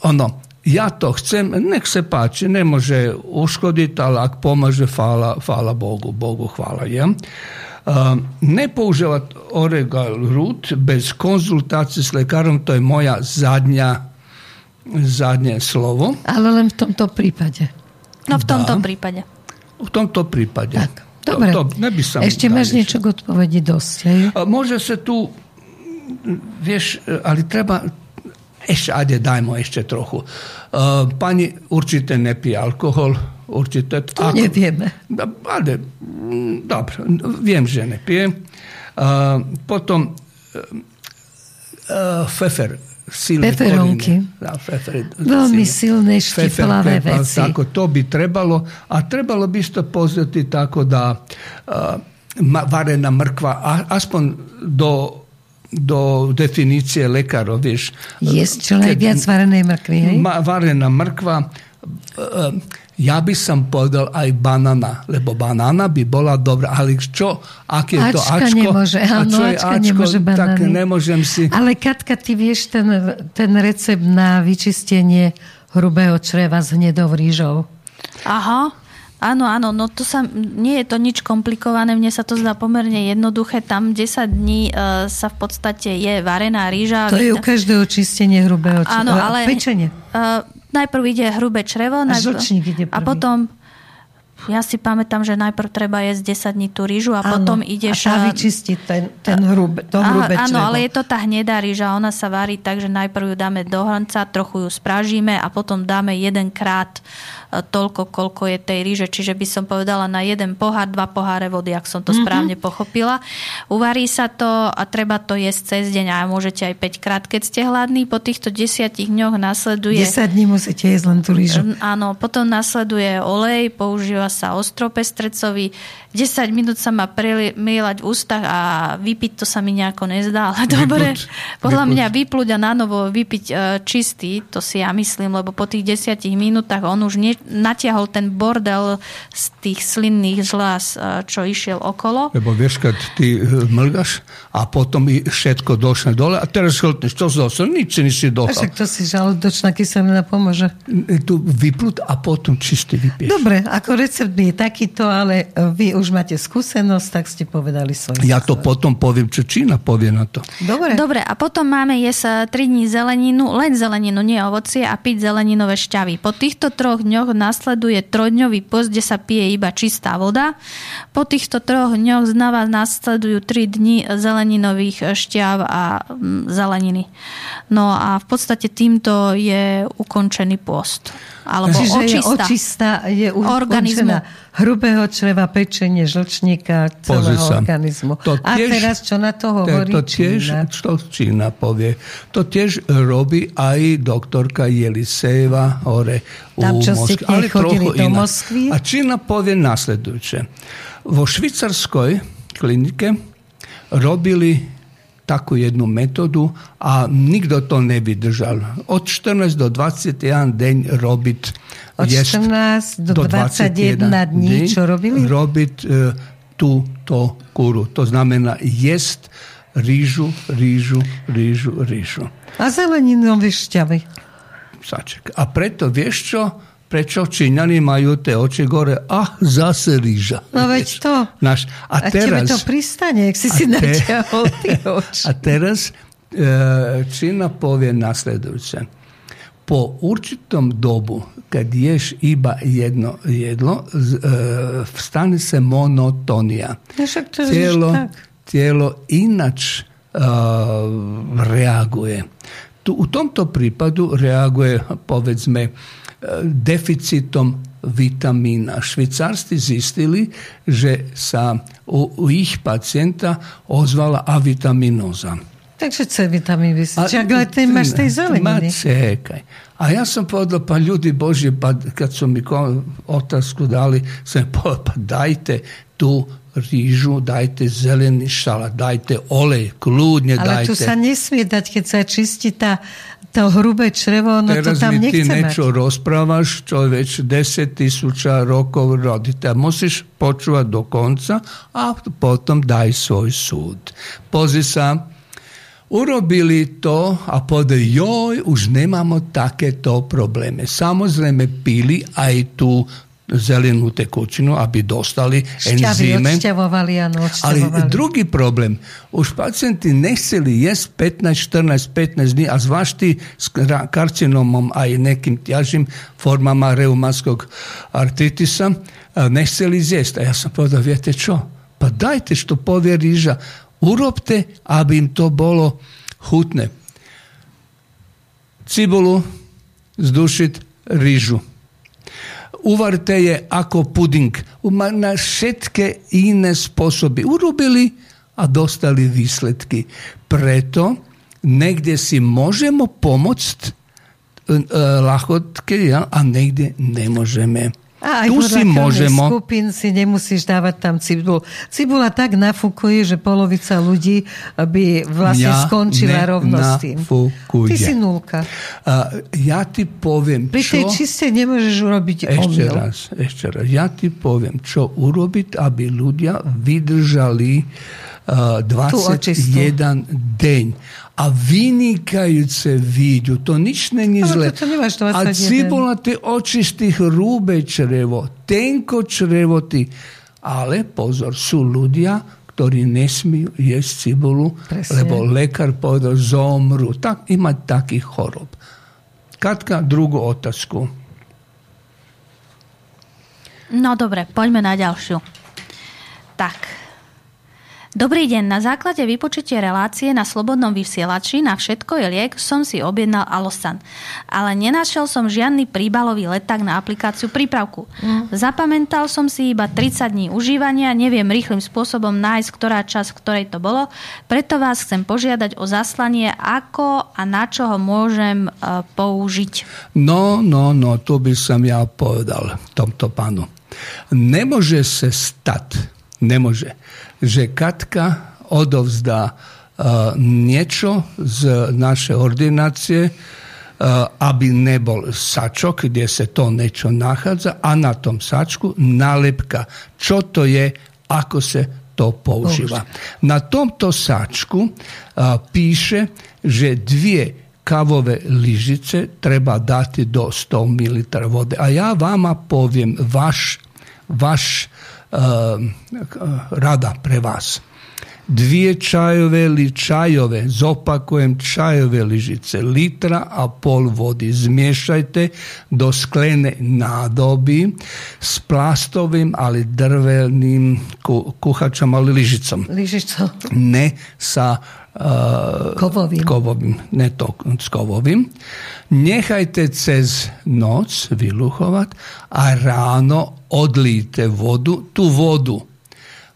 ono, ja to chcem, nech sa páči, nemôže uškodiť, ale ak pomôže, fála, fála Bogu, Bogu chvála. Ja? Uh, nepoužívať oregal rút bez konzultácie s lekárom, to je moja zadňa, zadnje slovo. Ale len v tomto prípade. No v tomto Dá. prípade. V tomto prípade. Tak, dobre. To, to, Ešte máš niečo k odpovedi dosť, hej? Môže sa tu, vieš, ale treba, ešte, ajde, dajmo ešte trochu. Uh, pani určite nepije alkohol, určite. To nevieme. Da, ale, mm, dobre, viem, že nepije. Uh, potom uh, fefer, silné Feferonky. korine. Da, fefer, Veľmi silné Fefer, štiplavé veci. Tako, to bi trebalo, a trebalo bi isto pozvati tako da a, ma- varena mrkva, a, aspoň do, do definicije lekaro, vieš. Jesť čo najviac varenej mrkvy, hej? Ma, varena mrkva, e, ja by som povedal aj banana, lebo banana by bola dobrá, ale čo, ak je to ačko, nemôže, a áno, čo je ačka nemôže tak banány. nemôžem si... Ale Katka, ty vieš ten, ten recept na vyčistenie hrubého čreva s hnedou rýžou? Aha. Áno, áno, no to sa, nie je to nič komplikované, mne sa to zdá pomerne jednoduché. Tam 10 dní e, sa v podstate je varená rýža. To je u každého čistenie hrubého čreva. Áno, ale... Pečenie. Uh, najprv ide hrubé črevo. A najprv, ide A prvý. potom ja si pamätám, že najprv treba jesť 10 dní tú rýžu a Áno, potom ideš... A tá vyčistí ten, ten hrub, to hrubé Áno, ale je to tá hnedá rýža, ona sa varí tak, že najprv ju dáme do hrnca, trochu ju sprážime a potom dáme jedenkrát e, toľko, koľko je tej rýže. Čiže by som povedala na jeden pohár, dva poháre vody, ak som to mm-hmm. správne pochopila. Uvarí sa to a treba to jesť cez deň a môžete aj 5 krát, keď ste hladní. Po týchto 10 dňoch nasleduje... 10 dní musíte jesť len tú rýžu. Áno, potom nasleduje olej, používa sa ostropestrecový. 10 minút sa má prelielať v ústach a vypiť to sa mi nejako nezdá, ale dobre. Podľa vypluť. mňa vypluť a na novo vypiť e, čistý, to si ja myslím, lebo po tých 10 minútach on už ne, natiahol ten bordel z tých slinných žláz, e, čo išiel okolo. Lebo vieš, keď ty eh, mlgaš a potom i všetko došne dole a teraz hltneš, čo si dostal? Nič si nisi dohal. však to si žalúdočná kyselina pomôže. Tu vyplúť a potom čistý vypieš. Dobre, ako recept je takýto, ale e, vy už máte skúsenosť, tak ste povedali svoj. Ja to potom poviem, čo Čína povie na to. Dobre. Dobre, a potom máme jesť 3 dní zeleninu, len zeleninu, nie ovocie a piť zeleninové šťavy. Po týchto troch dňoch nasleduje trojdňový post, kde sa pije iba čistá voda. Po týchto troch dňoch znova nasledujú 3 dni zeleninových šťav a mm, zeleniny. No a v podstate týmto je ukončený post. Alebo Čiže je očista. očista, je Organizmu. hrubého čreva, pečenie, žlčníka, celého organizmu. To A tiež- teraz čo na to hovorí to tiež, Čína? čo Čína povie. To tiež robí aj doktorka Jelisejeva hore Tam, u čo ste Moskvy. Ale trochu do inak. Moskvy? A Čína povie nasledujúce. Vo švicarskoj klinike robili takú jednu metódu a nikto to nevydržal. Od 14 do 21 deň robiť Od jesť 14 do 21 dní, čo robili? Robiť e, túto kuru. To znamená jesť rýžu, rýžu, rýžu, rýžu. A zeleninové šťavy. Saček. A preto vieš čo? prečo činjani imaju te oči gore, ah, za se riža. No već to. Naš, a, a teraz, to pristanje, si si a, te, <laughs> a teraz e, čina povije nasledujuće. Po určitom dobu, kad ješ iba jedno jedlo, e, stane se monotonija. Tijelo, tijelo inač e, reaguje. Tu, u tomto pripadu reaguje, povedzme, deficitom vitamína. Švajcarsti zistili, že sa u, u ich pacienta ozvala avitaminoza. Takže C vitamín vysvetlí. Ale ty máš tej Ma zeleniny. A ja som povedal, pa ljudi Božji, pa kad su mi otázku dali, sam povedal, pa dajte tu rýžu, dajte zelený šalát, dajte olej, kľudne Ale dajte. tu sa nesmie dať, keď sa čistí tá, to hrubé črevo, no to Teraz tam mi ty niečo rozprávaš, čo već 10 tisúča rokov rodite. Musíš počúvať do konca a potom daj svoj súd. Pozri sa, urobili to a povedali, joj, už nemamo takéto problémy. Samozrejme pili aj tú zelenú tekućinu, aby dostali Šťavy enzyme. odšťavovali, áno, Ali drugi problem, už pacijenti ne htjeli jest 15, 14, 15 dni, a zvašti s karcinomom, a i nekim tjažim formama reumatskog artritisa, a ne htjeli zjest. A ja sam povedao, vjete čo? Pa dajte što povje riža, urobte, aby im to bolo hutne. Cibulu, zdušit rižu uvarite je ako puding. Na všetke iné spôsoby urobili a dostali výsledky. Preto negdje si možemo pomôcť e, e, lahotke a negdje ne možeme. A aj tu si môžemo... skupín si nemusíš dávať tam cibulu. Cibula tak nafúkuje, že polovica ľudí by vlastne Mňa skončila rovno s tým. Ty si nulka. A ja ti poviem, Pri čo... tej čiste nemôžeš urobiť Ešte omyl. raz, ešte raz. Ja ti poviem, čo urobiť, aby ľudia vydržali uh, 21 deň. A vynikajúce vidú. To nič není zle. to nemáš A 21. cibula ty očistí hrubé črevo, tenko črevo ty. Ale pozor, sú ľudia, ktorí nesmú jesť cibulu, Presne. lebo lekár povedal, zomru. Tak ima takých chorob. Katka, druhú otázku. No dobre, poďme na ďalšiu. Tak, Dobrý deň, na základe vypočutia relácie na Slobodnom vysielači na Všetko je liek som si objednal Alosan. Ale nenašiel som žiadny príbalový leták na aplikáciu prípravku. Mm. Zapamätal som si iba 30 dní užívania, neviem rýchlým spôsobom nájsť, ktorá čas, v ktorej to bolo. Preto vás chcem požiadať o zaslanie, ako a na čo ho môžem uh, použiť. No, no, no, tu by som ja povedal tomto pánu. Nemôže sa stať, nemôže že Katka odovzdá uh, niečo z naše ordinácie, uh, aby nebol sačok, kde sa to niečo nachádza a na tom sačku nálepka, čo to je, ako sa to používa. Na tomto sačku uh, píše, že dvie kavové lyžice treba dati do 100 ml vode. A ja vama poviem vaš, vaš rada pre vás. Dvije čajove ili čajove, zopakujem čajove ližice, litra a pol vodi. Zmiešajte do sklene nadobi s plastovim, ali drvenim kuhačom, ali ližicom. Ližicom. Ne sa kovovim. kovovim, ne to s kovovim. Nehajte cez noc vyluchovat, a ráno odlijte vodu, tu vodu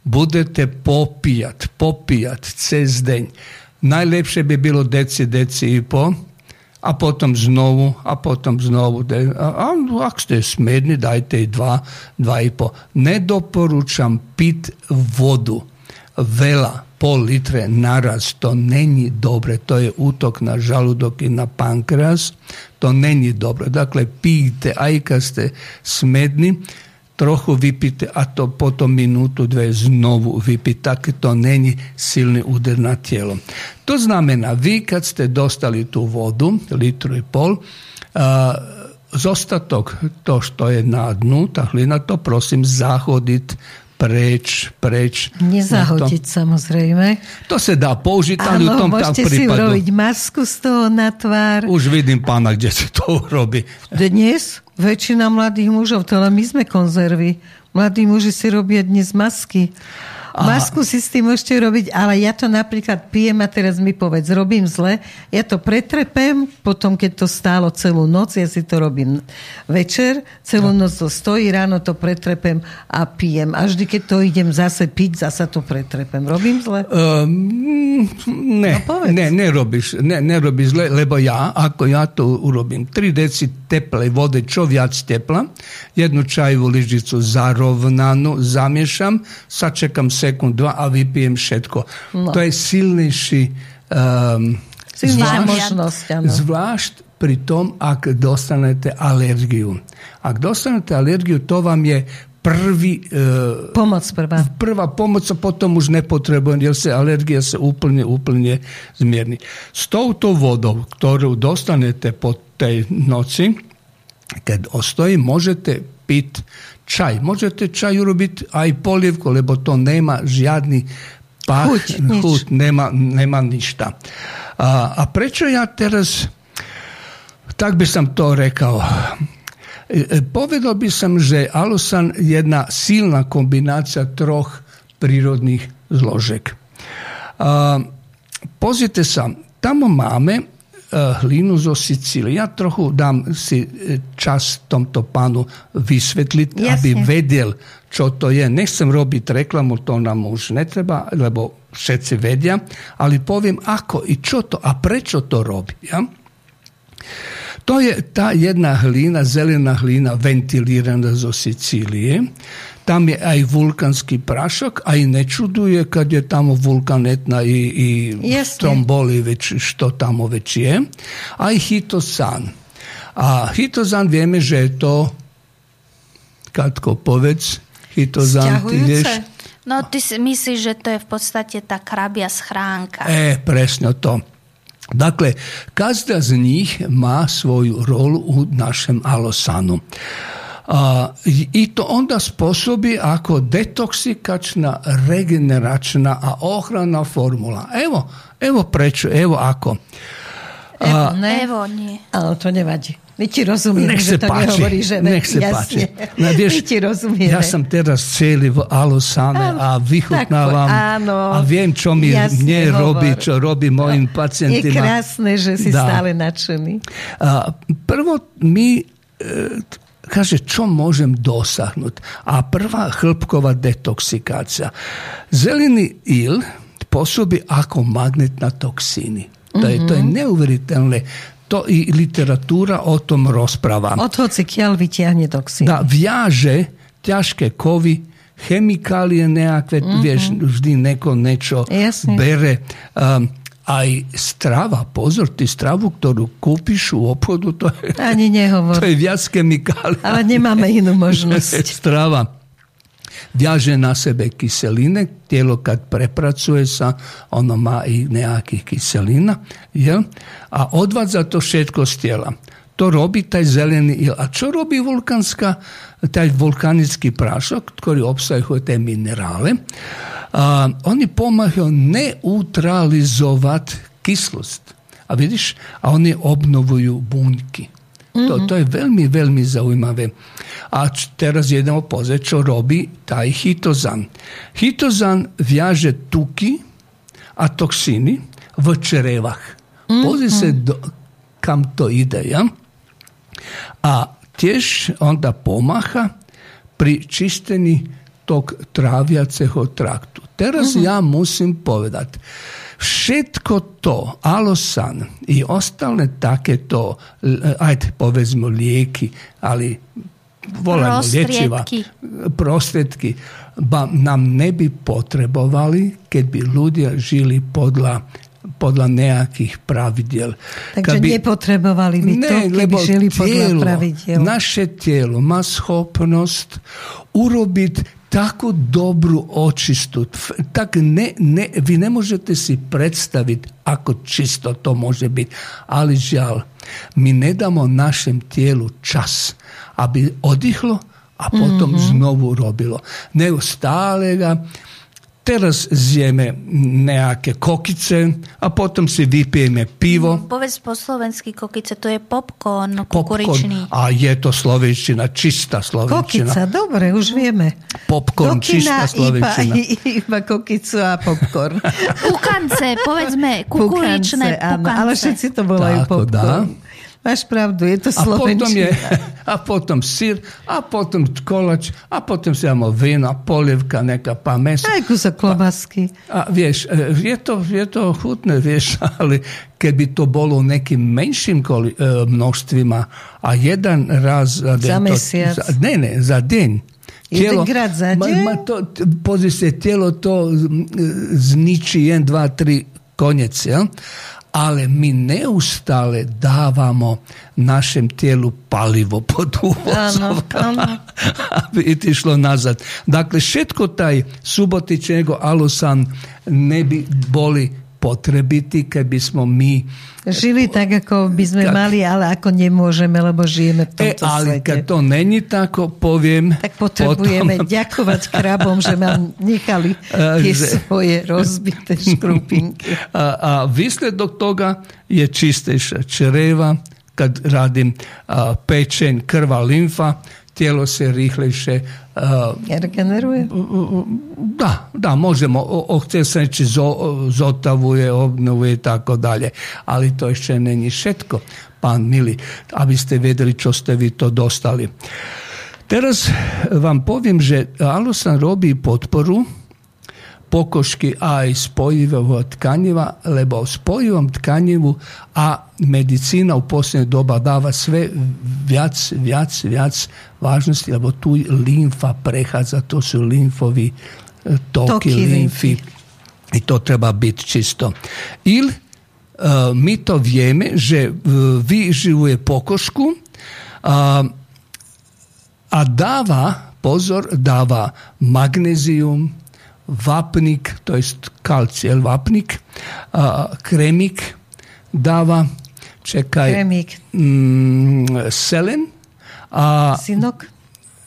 budete popijat, popijat cez deň. Najlepšie by bilo deci, deci i po, a potom znovu, a potom znovu. A, a ak ste smedni, dajte i dva, dva i po. Ne doporučam pit vodu vela, pol litre naraz, to není dobre, to je útok na žaludok i na pankreas, to není dobro. Dakle, pijte, aj kad ste smedni, trochu vypite, a to potom minutu, dve znovu vypite. Tak to není silni udar na tijelo. To znamena, vi kad ste dostali tu vodu, litru i pol, a, zostatok, to što je na dnu, ta hlina, to prosim zahodit preč, preč. Nezahodiť samozrejme. To sa dá použiť, ale v tom môžete tak si urobiť masku z toho na tvár. Už vidím pána, kde sa to robí. Dnes väčšina mladých mužov, to len my sme konzervy. Mladí muži si robia dnes masky. Masku si s tým môžete robiť, ale ja to napríklad pijem a teraz mi povedz, robím zle, ja to pretrepem, potom keď to stálo celú noc, ja si to robím večer, celú no. noc to stojí, ráno to pretrepem a pijem. A vždy, keď to idem zase piť, zase to pretrepem. Robím zle? Um, ne, no ne, nerobíš, ne, nerobíš zle, lebo ja, ako ja to urobím, 3 deci teplej vode, čo viac tepla, jednu čajovú lyžicu zarovnanú zamiešam, sačekam sekund, dva a vypijem všetko. No. To je silnejší um, zvlášť, možnosť, zvlášť pri tom, ak dostanete alergiu. Ak dostanete alergiu, to vám je prvý... Uh, pomoc prvá. Prvá pomoc a potom už nepotrebujem, jer se alergia se úplne, úplne zmierni. S touto vodou, ktorú dostanete po tej noci, keď ostojí, môžete piť čaj. Môžete čaj urobiť aj polievku, lebo to nemá žiadny pach, chuť, chuť nemá, nemá ništa. A, a prečo ja teraz, tak by som to rekao, e, e, povedal by som, že Alusan je jedna silná kombinácia troch prírodných zložek. A, pozrite sa, tam máme Eh, hlinu zo Sicílie. Ja trochu dám si eh, čas tomto pánu vysvetliť, Jasne. aby vedel, čo to je. Nechcem robiť reklamu, to nám už netreba, lebo všetci vedia, ale poviem ako i čo to a prečo to robí. Ja? To je tá jedna hlina, zelená hlina ventilírana zo Sicílie tam je aj vulkanský prašok, aj nečuduje, kad je tamo vulkanetna i, i stromboli već što tamo već je. A i hitosan. A hitosan vieme, že je to Katko, ty vieš? No, ty si myslíš, že to je v podstate tá krabia schránka. E, presno to. Dakle, každá z nich má svoju rolu u našem alosanu. A, I to onda sposobi ako detoksikačna, regeneračna, a ohrana formula. Evo, evo prečo, evo ako. Evo, ne. Evo, nie. Ale to nevadí. My ti rozumieme, Nech že to páči, nehovoríš, že nech sa páči. <laughs> No, vieš, My ti rozumieme. Ja som teraz celý v alosane a vychutnávam Tak, áno. a viem, čo mi mne hovor. robí, čo robí mojim Je pacientom. a- krásne, že si Dá. stále nadšený. Prvo mi e, kaže, čo môžem dosahnuť. A prvá chĺbková detoxikácia. Zelený il pôsobí ako magnet na toxíny. To je, to je neuveriteľné. To i literatúra o tom rozpráva. Od hoci kiaľ vyťahne toxín. Da viaže ťažké kovy, chemikálie nejaké, vieš, vždy neko niečo bere. Um, aj strava, pozor, ty stravu, ktorú kúpiš u obchodu, to je, Ani nehovor. to je viac chemikálií. Ale nemáme inú <laughs> možnosť. Strava viaže na sebe kyseliny, telo kad prepracuje sa, ono má i nejakých kyselina, jel? a odvádza to všetko z tela. To robí taj zeleni il. A čo robí vulkanská, taj vulkanický prášok, ktorý obsahuje tie minerály? A, oni pomáhajú neutralizovať kyslosť. A vidíš, a oni obnovujú bunky. To, to je veľmi, veľmi zaujímavé. A teraz idemo pozrieť, čo robí taj hitozan. Hitozan viaže tuky a toksiny v črevách. Pozri sa, do, kam to ide. Ja? A tiež onda pomaha pri čistení tog tráviaceho traktu. Teraz ja musím povedať, všetko to, alosan i ostale takéto, l- ajde povedzmo lijeky, ali volajmo Prostriedky. prostriedky, ba nam ne bi potrebovali keď by ľudia žili podľa, podľa nejakých pravidel. Takže Kad bi- nepotrebovali by to, keby žili podľa tijelo, pravidiel. Naše tijelo má schopnost urobiť takú dobrú očistu. Tak ne, ne, vi ne možete si predstaviť, ako čisto to može byť. Ali žiaľ, mi ne damo našem tijelu čas, aby odichlo, a potom znovu robilo. Neustále ga Teraz zjeme nejaké kokice a potom si vypijeme pivo. Povedz po slovensky kokice, to je popcorn Popcorn. kukuričný. A je to slovenčina, čistá slovenčina. Kokica, dobre, už vieme. Popcorn, Do kina čistá iba, slovenčina. <laughs> iba kokicu a popcorn. Kukance, povedzme, kukuričné Pukance, áno, pukance. ale všetci to volajú Tako, popcorn. Baš pravdu, je to slovenčina. A potom, je, <laughs> a potom sir, a potom kolač, a potom se imamo vino, polivka, neka pa mesa. Aj za pa- klobaski. A, a vješ, e, je to, je to hutne, vješ, <laughs> ali kad bi to bolo u nekim menšim koli, e, mnoštvima, a jedan raz za den. Ne, ne, za den. Tijelo, grad ma, ma to, pozi se, tijelo to e, zniči, 1, 2, 3, konjec, ja? Ale my neustále dávamo našem tijelu palivo pod uvozovkama, <laughs> aby išlo nazad. Dakle, všetko taj subotičnego alosan ne bi boli potrebiti kad bismo mi Žili tak, ako by sme Kad- mali, ale ako nemôžeme, lebo žijeme v E, tomto ali svete. kad to není tako, poviem... Tak potrebujeme potom- ďakovať krabom, že nám nechali <laughs> tie že- svoje rozbité škrupinky. <laughs> A, a výsledok toga je čistejša čreva, kad radim a, pečen, krva, limfa, tijelo se rihlejše a, Regeneruje? da, da, možemo, o, o, sam reći zo, zotavuje, obnovuje i tako dalje, ali to ještě není všetko, pan mili, abyste vedeli čo ste vi to dostali. Teraz vam poviem, že Alosan robí pokoški A iz spojivog tkanjiva, lebo u spojivom tkanjivu, a medicina u posljednje doba dava sve vjac, vjac, vjac važnosti, lebo tu limfa prehaza, to su limfovi, e, toki, toki limfi. I to treba biti čisto. Ili uh, mi to vrijeme, že e, vi živuje pokošku, uh, a dava, pozor, dava magnezijum, vapnik, to jest kalcijel vapnik, a, kremik dáva, čekaj, Kremík. mm, selen, a Synok?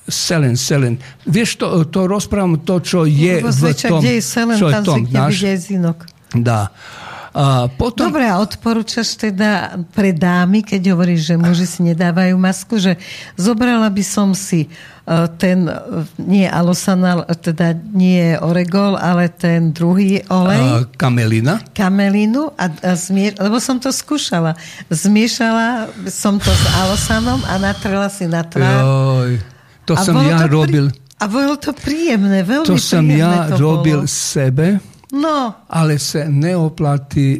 selen, selen. Vieš, to, to rozprávam to, čo je Vo v tom, kde je selen, čo je tam tom, zvykne byť aj zinok. da. A potom... Dobre, a odporúčaš teda pre dámy, keď hovoríš, že muži si nedávajú masku, že zobrala by som si uh, ten, uh, nie alosanal, teda nie oregol, ale ten druhý olej. Kamelina. Kamelinu, a, a zmier, lebo som to skúšala. Zmiešala som to s alosanom a natrela si na tvár. Joj, to A som ja to pri- robil. A bolo to príjemné, veľmi To som príjemné ja to robil Bolo. sebe, No, ale se neoplatí e,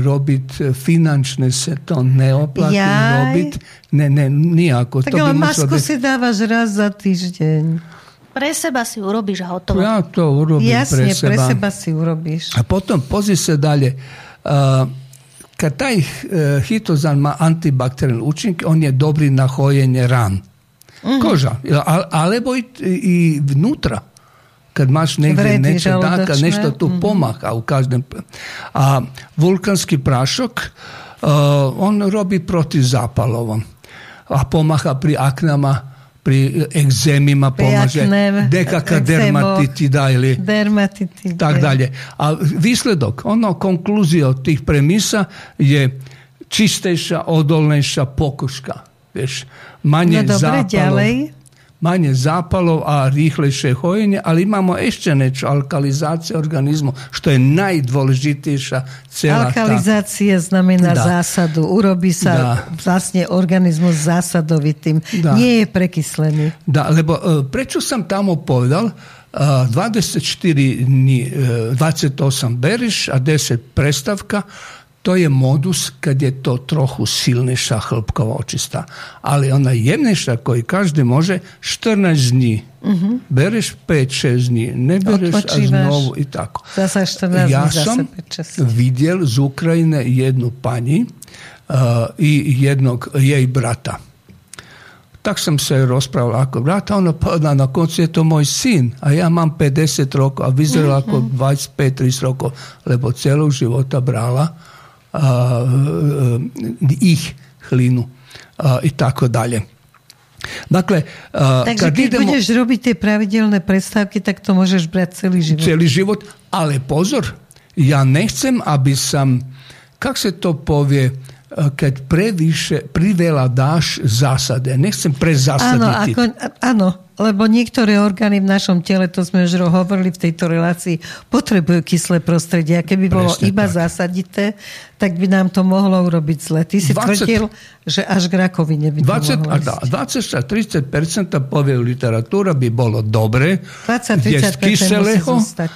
robiť e, finančne se to neoplatí Jaj. robiť. Ne, ne, nijako. tak to ale masku byť- si dávaš raz za týždeň. Pre seba si urobíš a hotovo. Ja to urobím Jasne, pre seba. pre seba si urobíš. A potom pozri se dalje. Uh, kad taj uh, hitozan ma antibakterijalne učinke, on je dobri na hojenje ran. Mhm. Koža. Alebo i, i vnutra. Kad maš negdje neče daka, nešto tu Mhm. pomaha u každem. A vulkanski prašok, uh, on robi protiv zapalovom. A pomaha pri aknama, pri egzemima pomaže. Dekaka egzemo. dermatitida ili Dermatitis. tak dalje. A výsledok, ono konkluzija od tih premisa je čistejša, odolnejša pokoška. Vieš, manje No ďalej. Manje zápalov a rýchlejšie hojenje, ali imamo ešte niečo, alkalizácia organizmu, što je najdôležitejša celá tá... Alkalizácia znamená Dá. zásadu. Urobí sa Dá. vlastne organizmus zásadovitým. Dá. Nie je prekyslený. Da, lebo e, prečo sam tamo povedal, e, 24 dní, e, 28 beriš, a 10 prestavka, to je modus kad je to trochu silnejša hĺbková očista. Ali ona jemnejša koji každý može 14 dní. Bereš 5-6 dní, ne bereš a Odpočívaš. znovu i tako. Zasa 14 Ja sam 5-6. vidjel z Ukrajine jednu pani uh, i jednog jej brata. Tak sam se raspravljal ako brata, ona pa na, koncu je to moj sin, a ja mam 50 rokov, a vyzerala ako 25-30 rokov, lebo celog života brala uh, uh, ich hlinu uh, i tako dalje. Dakle, Takže kad keď idemo... budeš robiť tie pravidelné prestávky, tak to môžeš brať celý život. cijeli život, ale pozor, ja ne chcem, aby sam, kak se to povije, eh, kad previše, privela dáš zásade. Nechcem Áno, prezasaditi. ako, áno, lebo niektoré orgány v našom tele, to sme už hovorili v tejto relácii, potrebujú kyslé prostredie. A keby bolo Presne iba tak. zásadité, tak by nám to mohlo urobiť zle. Ty si 20 tvrdil, že až k rakovine by to 20, mohlo a da, ísť. 20 30 povie literatúra by bolo dobre 20-30% jesť kyselého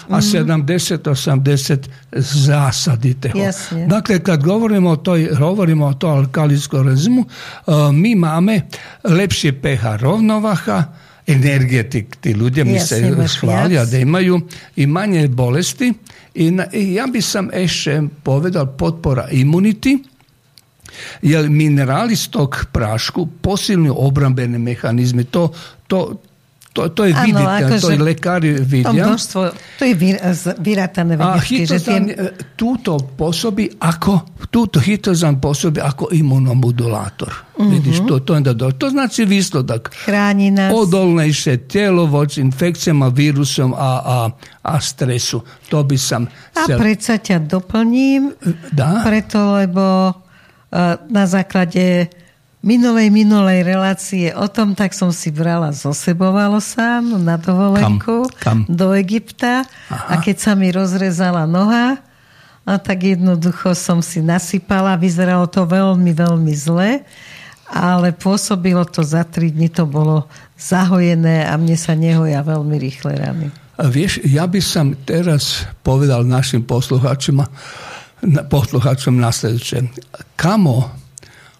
a Mhm. 70-80 zásaditého. Jasne. Dakle, kad govorimo o toj, govorimo o to alkalijskom režimu, uh, mi máme lepšie pH rovnovaha, energetik, ti ljudje mi se hvalja da imaju i manje bolesti i, na, i ja bi sam ešte povedal potpora imunity, jer minerali z tog prašku posilnuju obrambene mehanizme. To, to, to, to je vidieť, to akože i lekári To vidia. množstvo, to je vy- A vedecky, že hitozan tie, e, túto pôsobí ako, túto hitozan pôsobí ako imunomodulátor. Mhm. Vidiš, to, to, onda do, to znači výsledok. chráni nás. Odolnejšie telo voči infekcijama, vírusom a, a, a stresu. To by som A chcel. predsa ťa doplním, Dá? preto, lebo eh, na základe minulej, minulej relácie o tom, tak som si brala zo sebovalo sám na dovolenku Kam? Kam? do Egypta a keď sa mi rozrezala noha, a tak jednoducho som si nasypala, vyzeralo to veľmi, veľmi zle, ale pôsobilo to za tri dni, to bolo zahojené a mne sa nehoja veľmi rýchle rany. A vieš, ja by som teraz povedal našim posluchačima, na- posluchačom nasledujúce. Kamo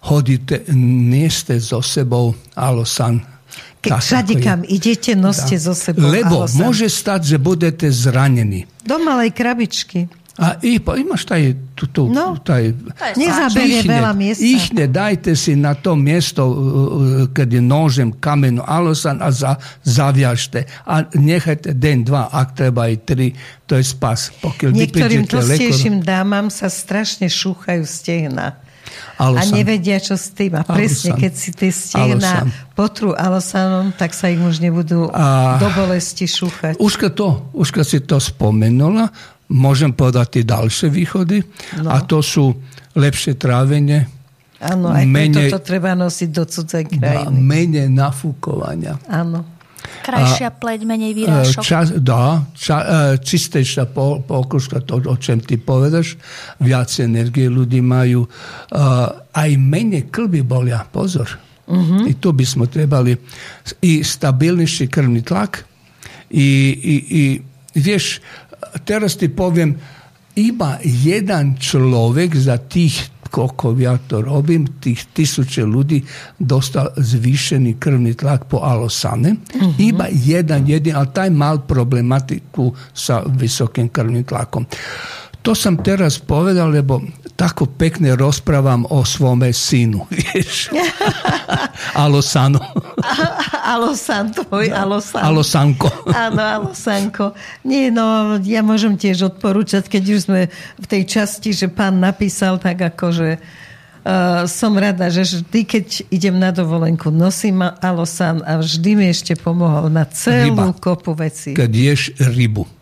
hodíte, neste so sebou alosan. Keď tak, všade kam idete, noste Da. so sebou Lebo alosan. može stať, že budete zranjeni. Do malej krabičky. A i, pa imaš taj, tu, tu, No. taj Nezaberie veľa miesta. Ich ne dajte si na to mjesto uh, uh, kad je nožem kamenu alosan, a za, zavijašte. A nehajte den, dva, ak treba i tri, to je spas. Pokiaľ Niektorým tlstejším dámam sa strašne šúchajú stehna. A Alosan. nevedia, čo s tým. A presne, Alosan. keď si tie stehna potrú alosanom, tak sa im už nebudú A- do bolesti šúchať. Už kad, to, už kad si to spomenula, môžem podať i ďalšie východy No. a to sú lepšie trávenie, Áno, aj Menej- preto to treba nosiť do cudzej a krajiny. menej nafúkovania. Áno. Krajšia pleť, menej E, výrážok. Čas, dá, ča, e, čistejšia po, pokožka, to, o čem ty povedaš, viac energie ľudí majú, e, aj menej klby bolia, pozor. I tu by sme trebali i stabilnejší krvný tlak i, i, i vieš, teraz ti poviem, iba jeden človek za tých koliko ja to robim, tih tisuće ljudi dosta zvišeni krvni tlak po alosane. Mm-hmm. Ima jedan jedin, ali taj mal problematiku sa visokim krvnim tlakom. To som teraz povedal, lebo tako pekne rozprávam o svome synu, <laughs> vieš. <laughs> Alosano. Alosan, tvoj Alosan. Alosanko. Áno, Alosanko. Nie, no, ja môžem tiež odporúčať, keď už sme v tej časti, že pán napísal tak ako, že uh, som rada, že vždy, keď idem na dovolenku, nosím Alosan a vždy mi ešte pomohol na celú Ryba. kopu vecí. Keď ješ rybu.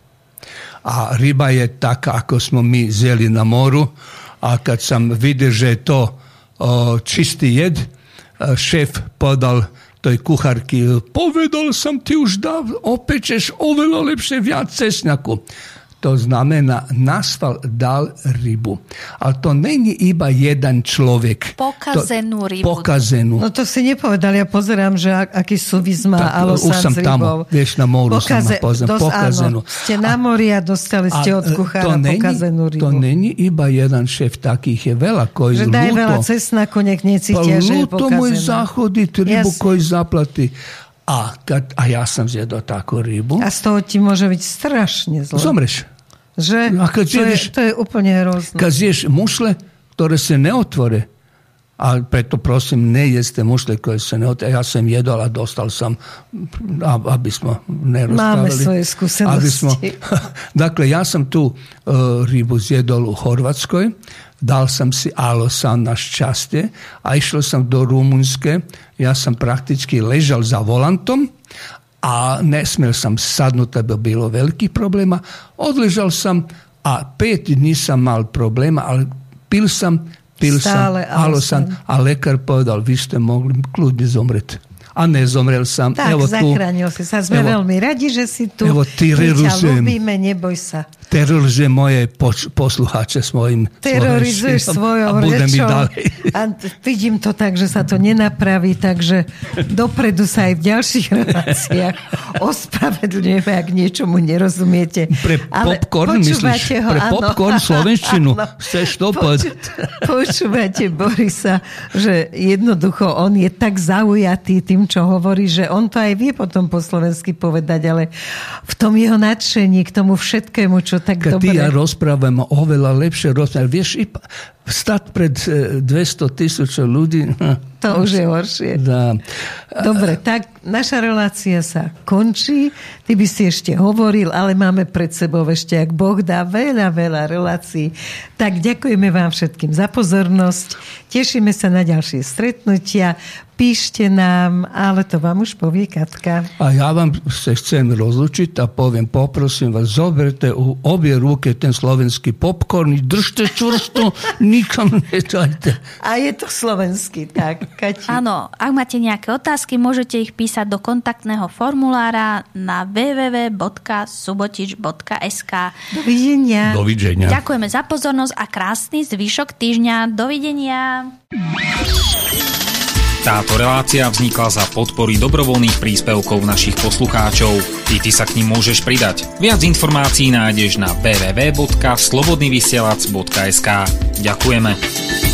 A ryba je taká, ako smo mi zjeli na moru. A kad sam vidio, že je to o, čistý jed, a šéf podal toj kucharki, povedal sam ti už da opečeš oveľa lepšie viac cesnaku. To znamená, nasval dal rybu. Ale to není iba jeden človek. Pokazenú to, rybu. Pokazenú. No to si nepovedal, ja pozerám, že ak, aký súvis má Alosan s tam, vieš, na moru som pokazenú. Áno, ste na mori a dostali ste od e, kuchára není- pokazenú rybu. To není iba jeden šéf, takých je veľa, koji že daj veľa cesnaku, nech necítia, že je ľúto môj pokazená. zahodiť rybu, Jasne. koji zaplati. A, a ja som zjedol takú rybu. A z toho ti môže byť strašne zle. Zomreš. Že? A keď to, je, jedeš- to je úplne hrozné. Kad zješ mušle, ktoré se ne otvore, a preto prosím, ne jeste mušle koje se ne otvore. Ja sam a dostal sam, aby smo ne Máme svoje skúsenosti. Smo, <laughs> dakle, ja sam tu uh, ribu zjedol u Horvatskoj, dal sam si alosan na šťastie a išao sam do Rumunjske. Ja sam praktički ležal za volantom, a nesmel sam sadnuti, da bi bilo velikih problema. Odležal sam, a pet dni sam mal problema, ali pil sam, pil Stále sam, alosan, Alosan. a lekar povedal, vi ste mogli kludni zomreti. A ne zomrel sam. Tak, Evo tu, zachránil si sa. Sme Evo. veľmi radi, že si tu. Evo, ty ľúbime, neboj sa. terorizujem moje poč- posluchače svojim Terorizuješ svojou rečou. A vidím to tak, že sa to nenapraví, takže dopredu sa aj v ďalších reláciách <laughs> ospravedlňujeme, ak niečomu nerozumiete. Pre popcorn myslíš? ho, Pre áno. popcorn <laughs> slovenštinu? Áno. Chceš to povedať? Počúvate Borisa, že jednoducho on je tak zaujatý tým, čo hovorí, že on to aj vie potom po slovensky povedať, ale v tom jeho nadšení k tomu všetkému, čo tak Kad dobre... ja rozprávam oveľa lepšie rozprávam, vieš, stať pred e, 200 tisúčov ľudí, To už je horšie. da, Dobre, tak naša relácia sa končí. Ty by si ešte hovoril, ale máme pred sebou ešte, ak Boh dá, veľa, veľa relácií. Tak ďakujeme vám všetkým za pozornosť. Tešíme sa na ďalšie stretnutia. Píšte nám, ale to vám už povie Katka. a ja vám se chcem rozlučiť a poviem, poprosím vás, zoberte u obie ruke ten slovenský popcorn držte čvrsto, nikam nedajte. A je to slovenský, tak, Kati. Áno, ak máte nejaké otázky, môžete ich písať do kontaktného formulára na www.subotič.sk Dovidenia. Dovidenia. Ďakujeme za pozornosť a krásny zvyšok týždňa. Dovidenia. Táto relácia vznikla za podpory dobrovoľných príspevkov našich poslucháčov. I ty sa k ním môžeš pridať. Viac informácií nájdeš na www.slobodnyvysielac.sk Ďakujeme.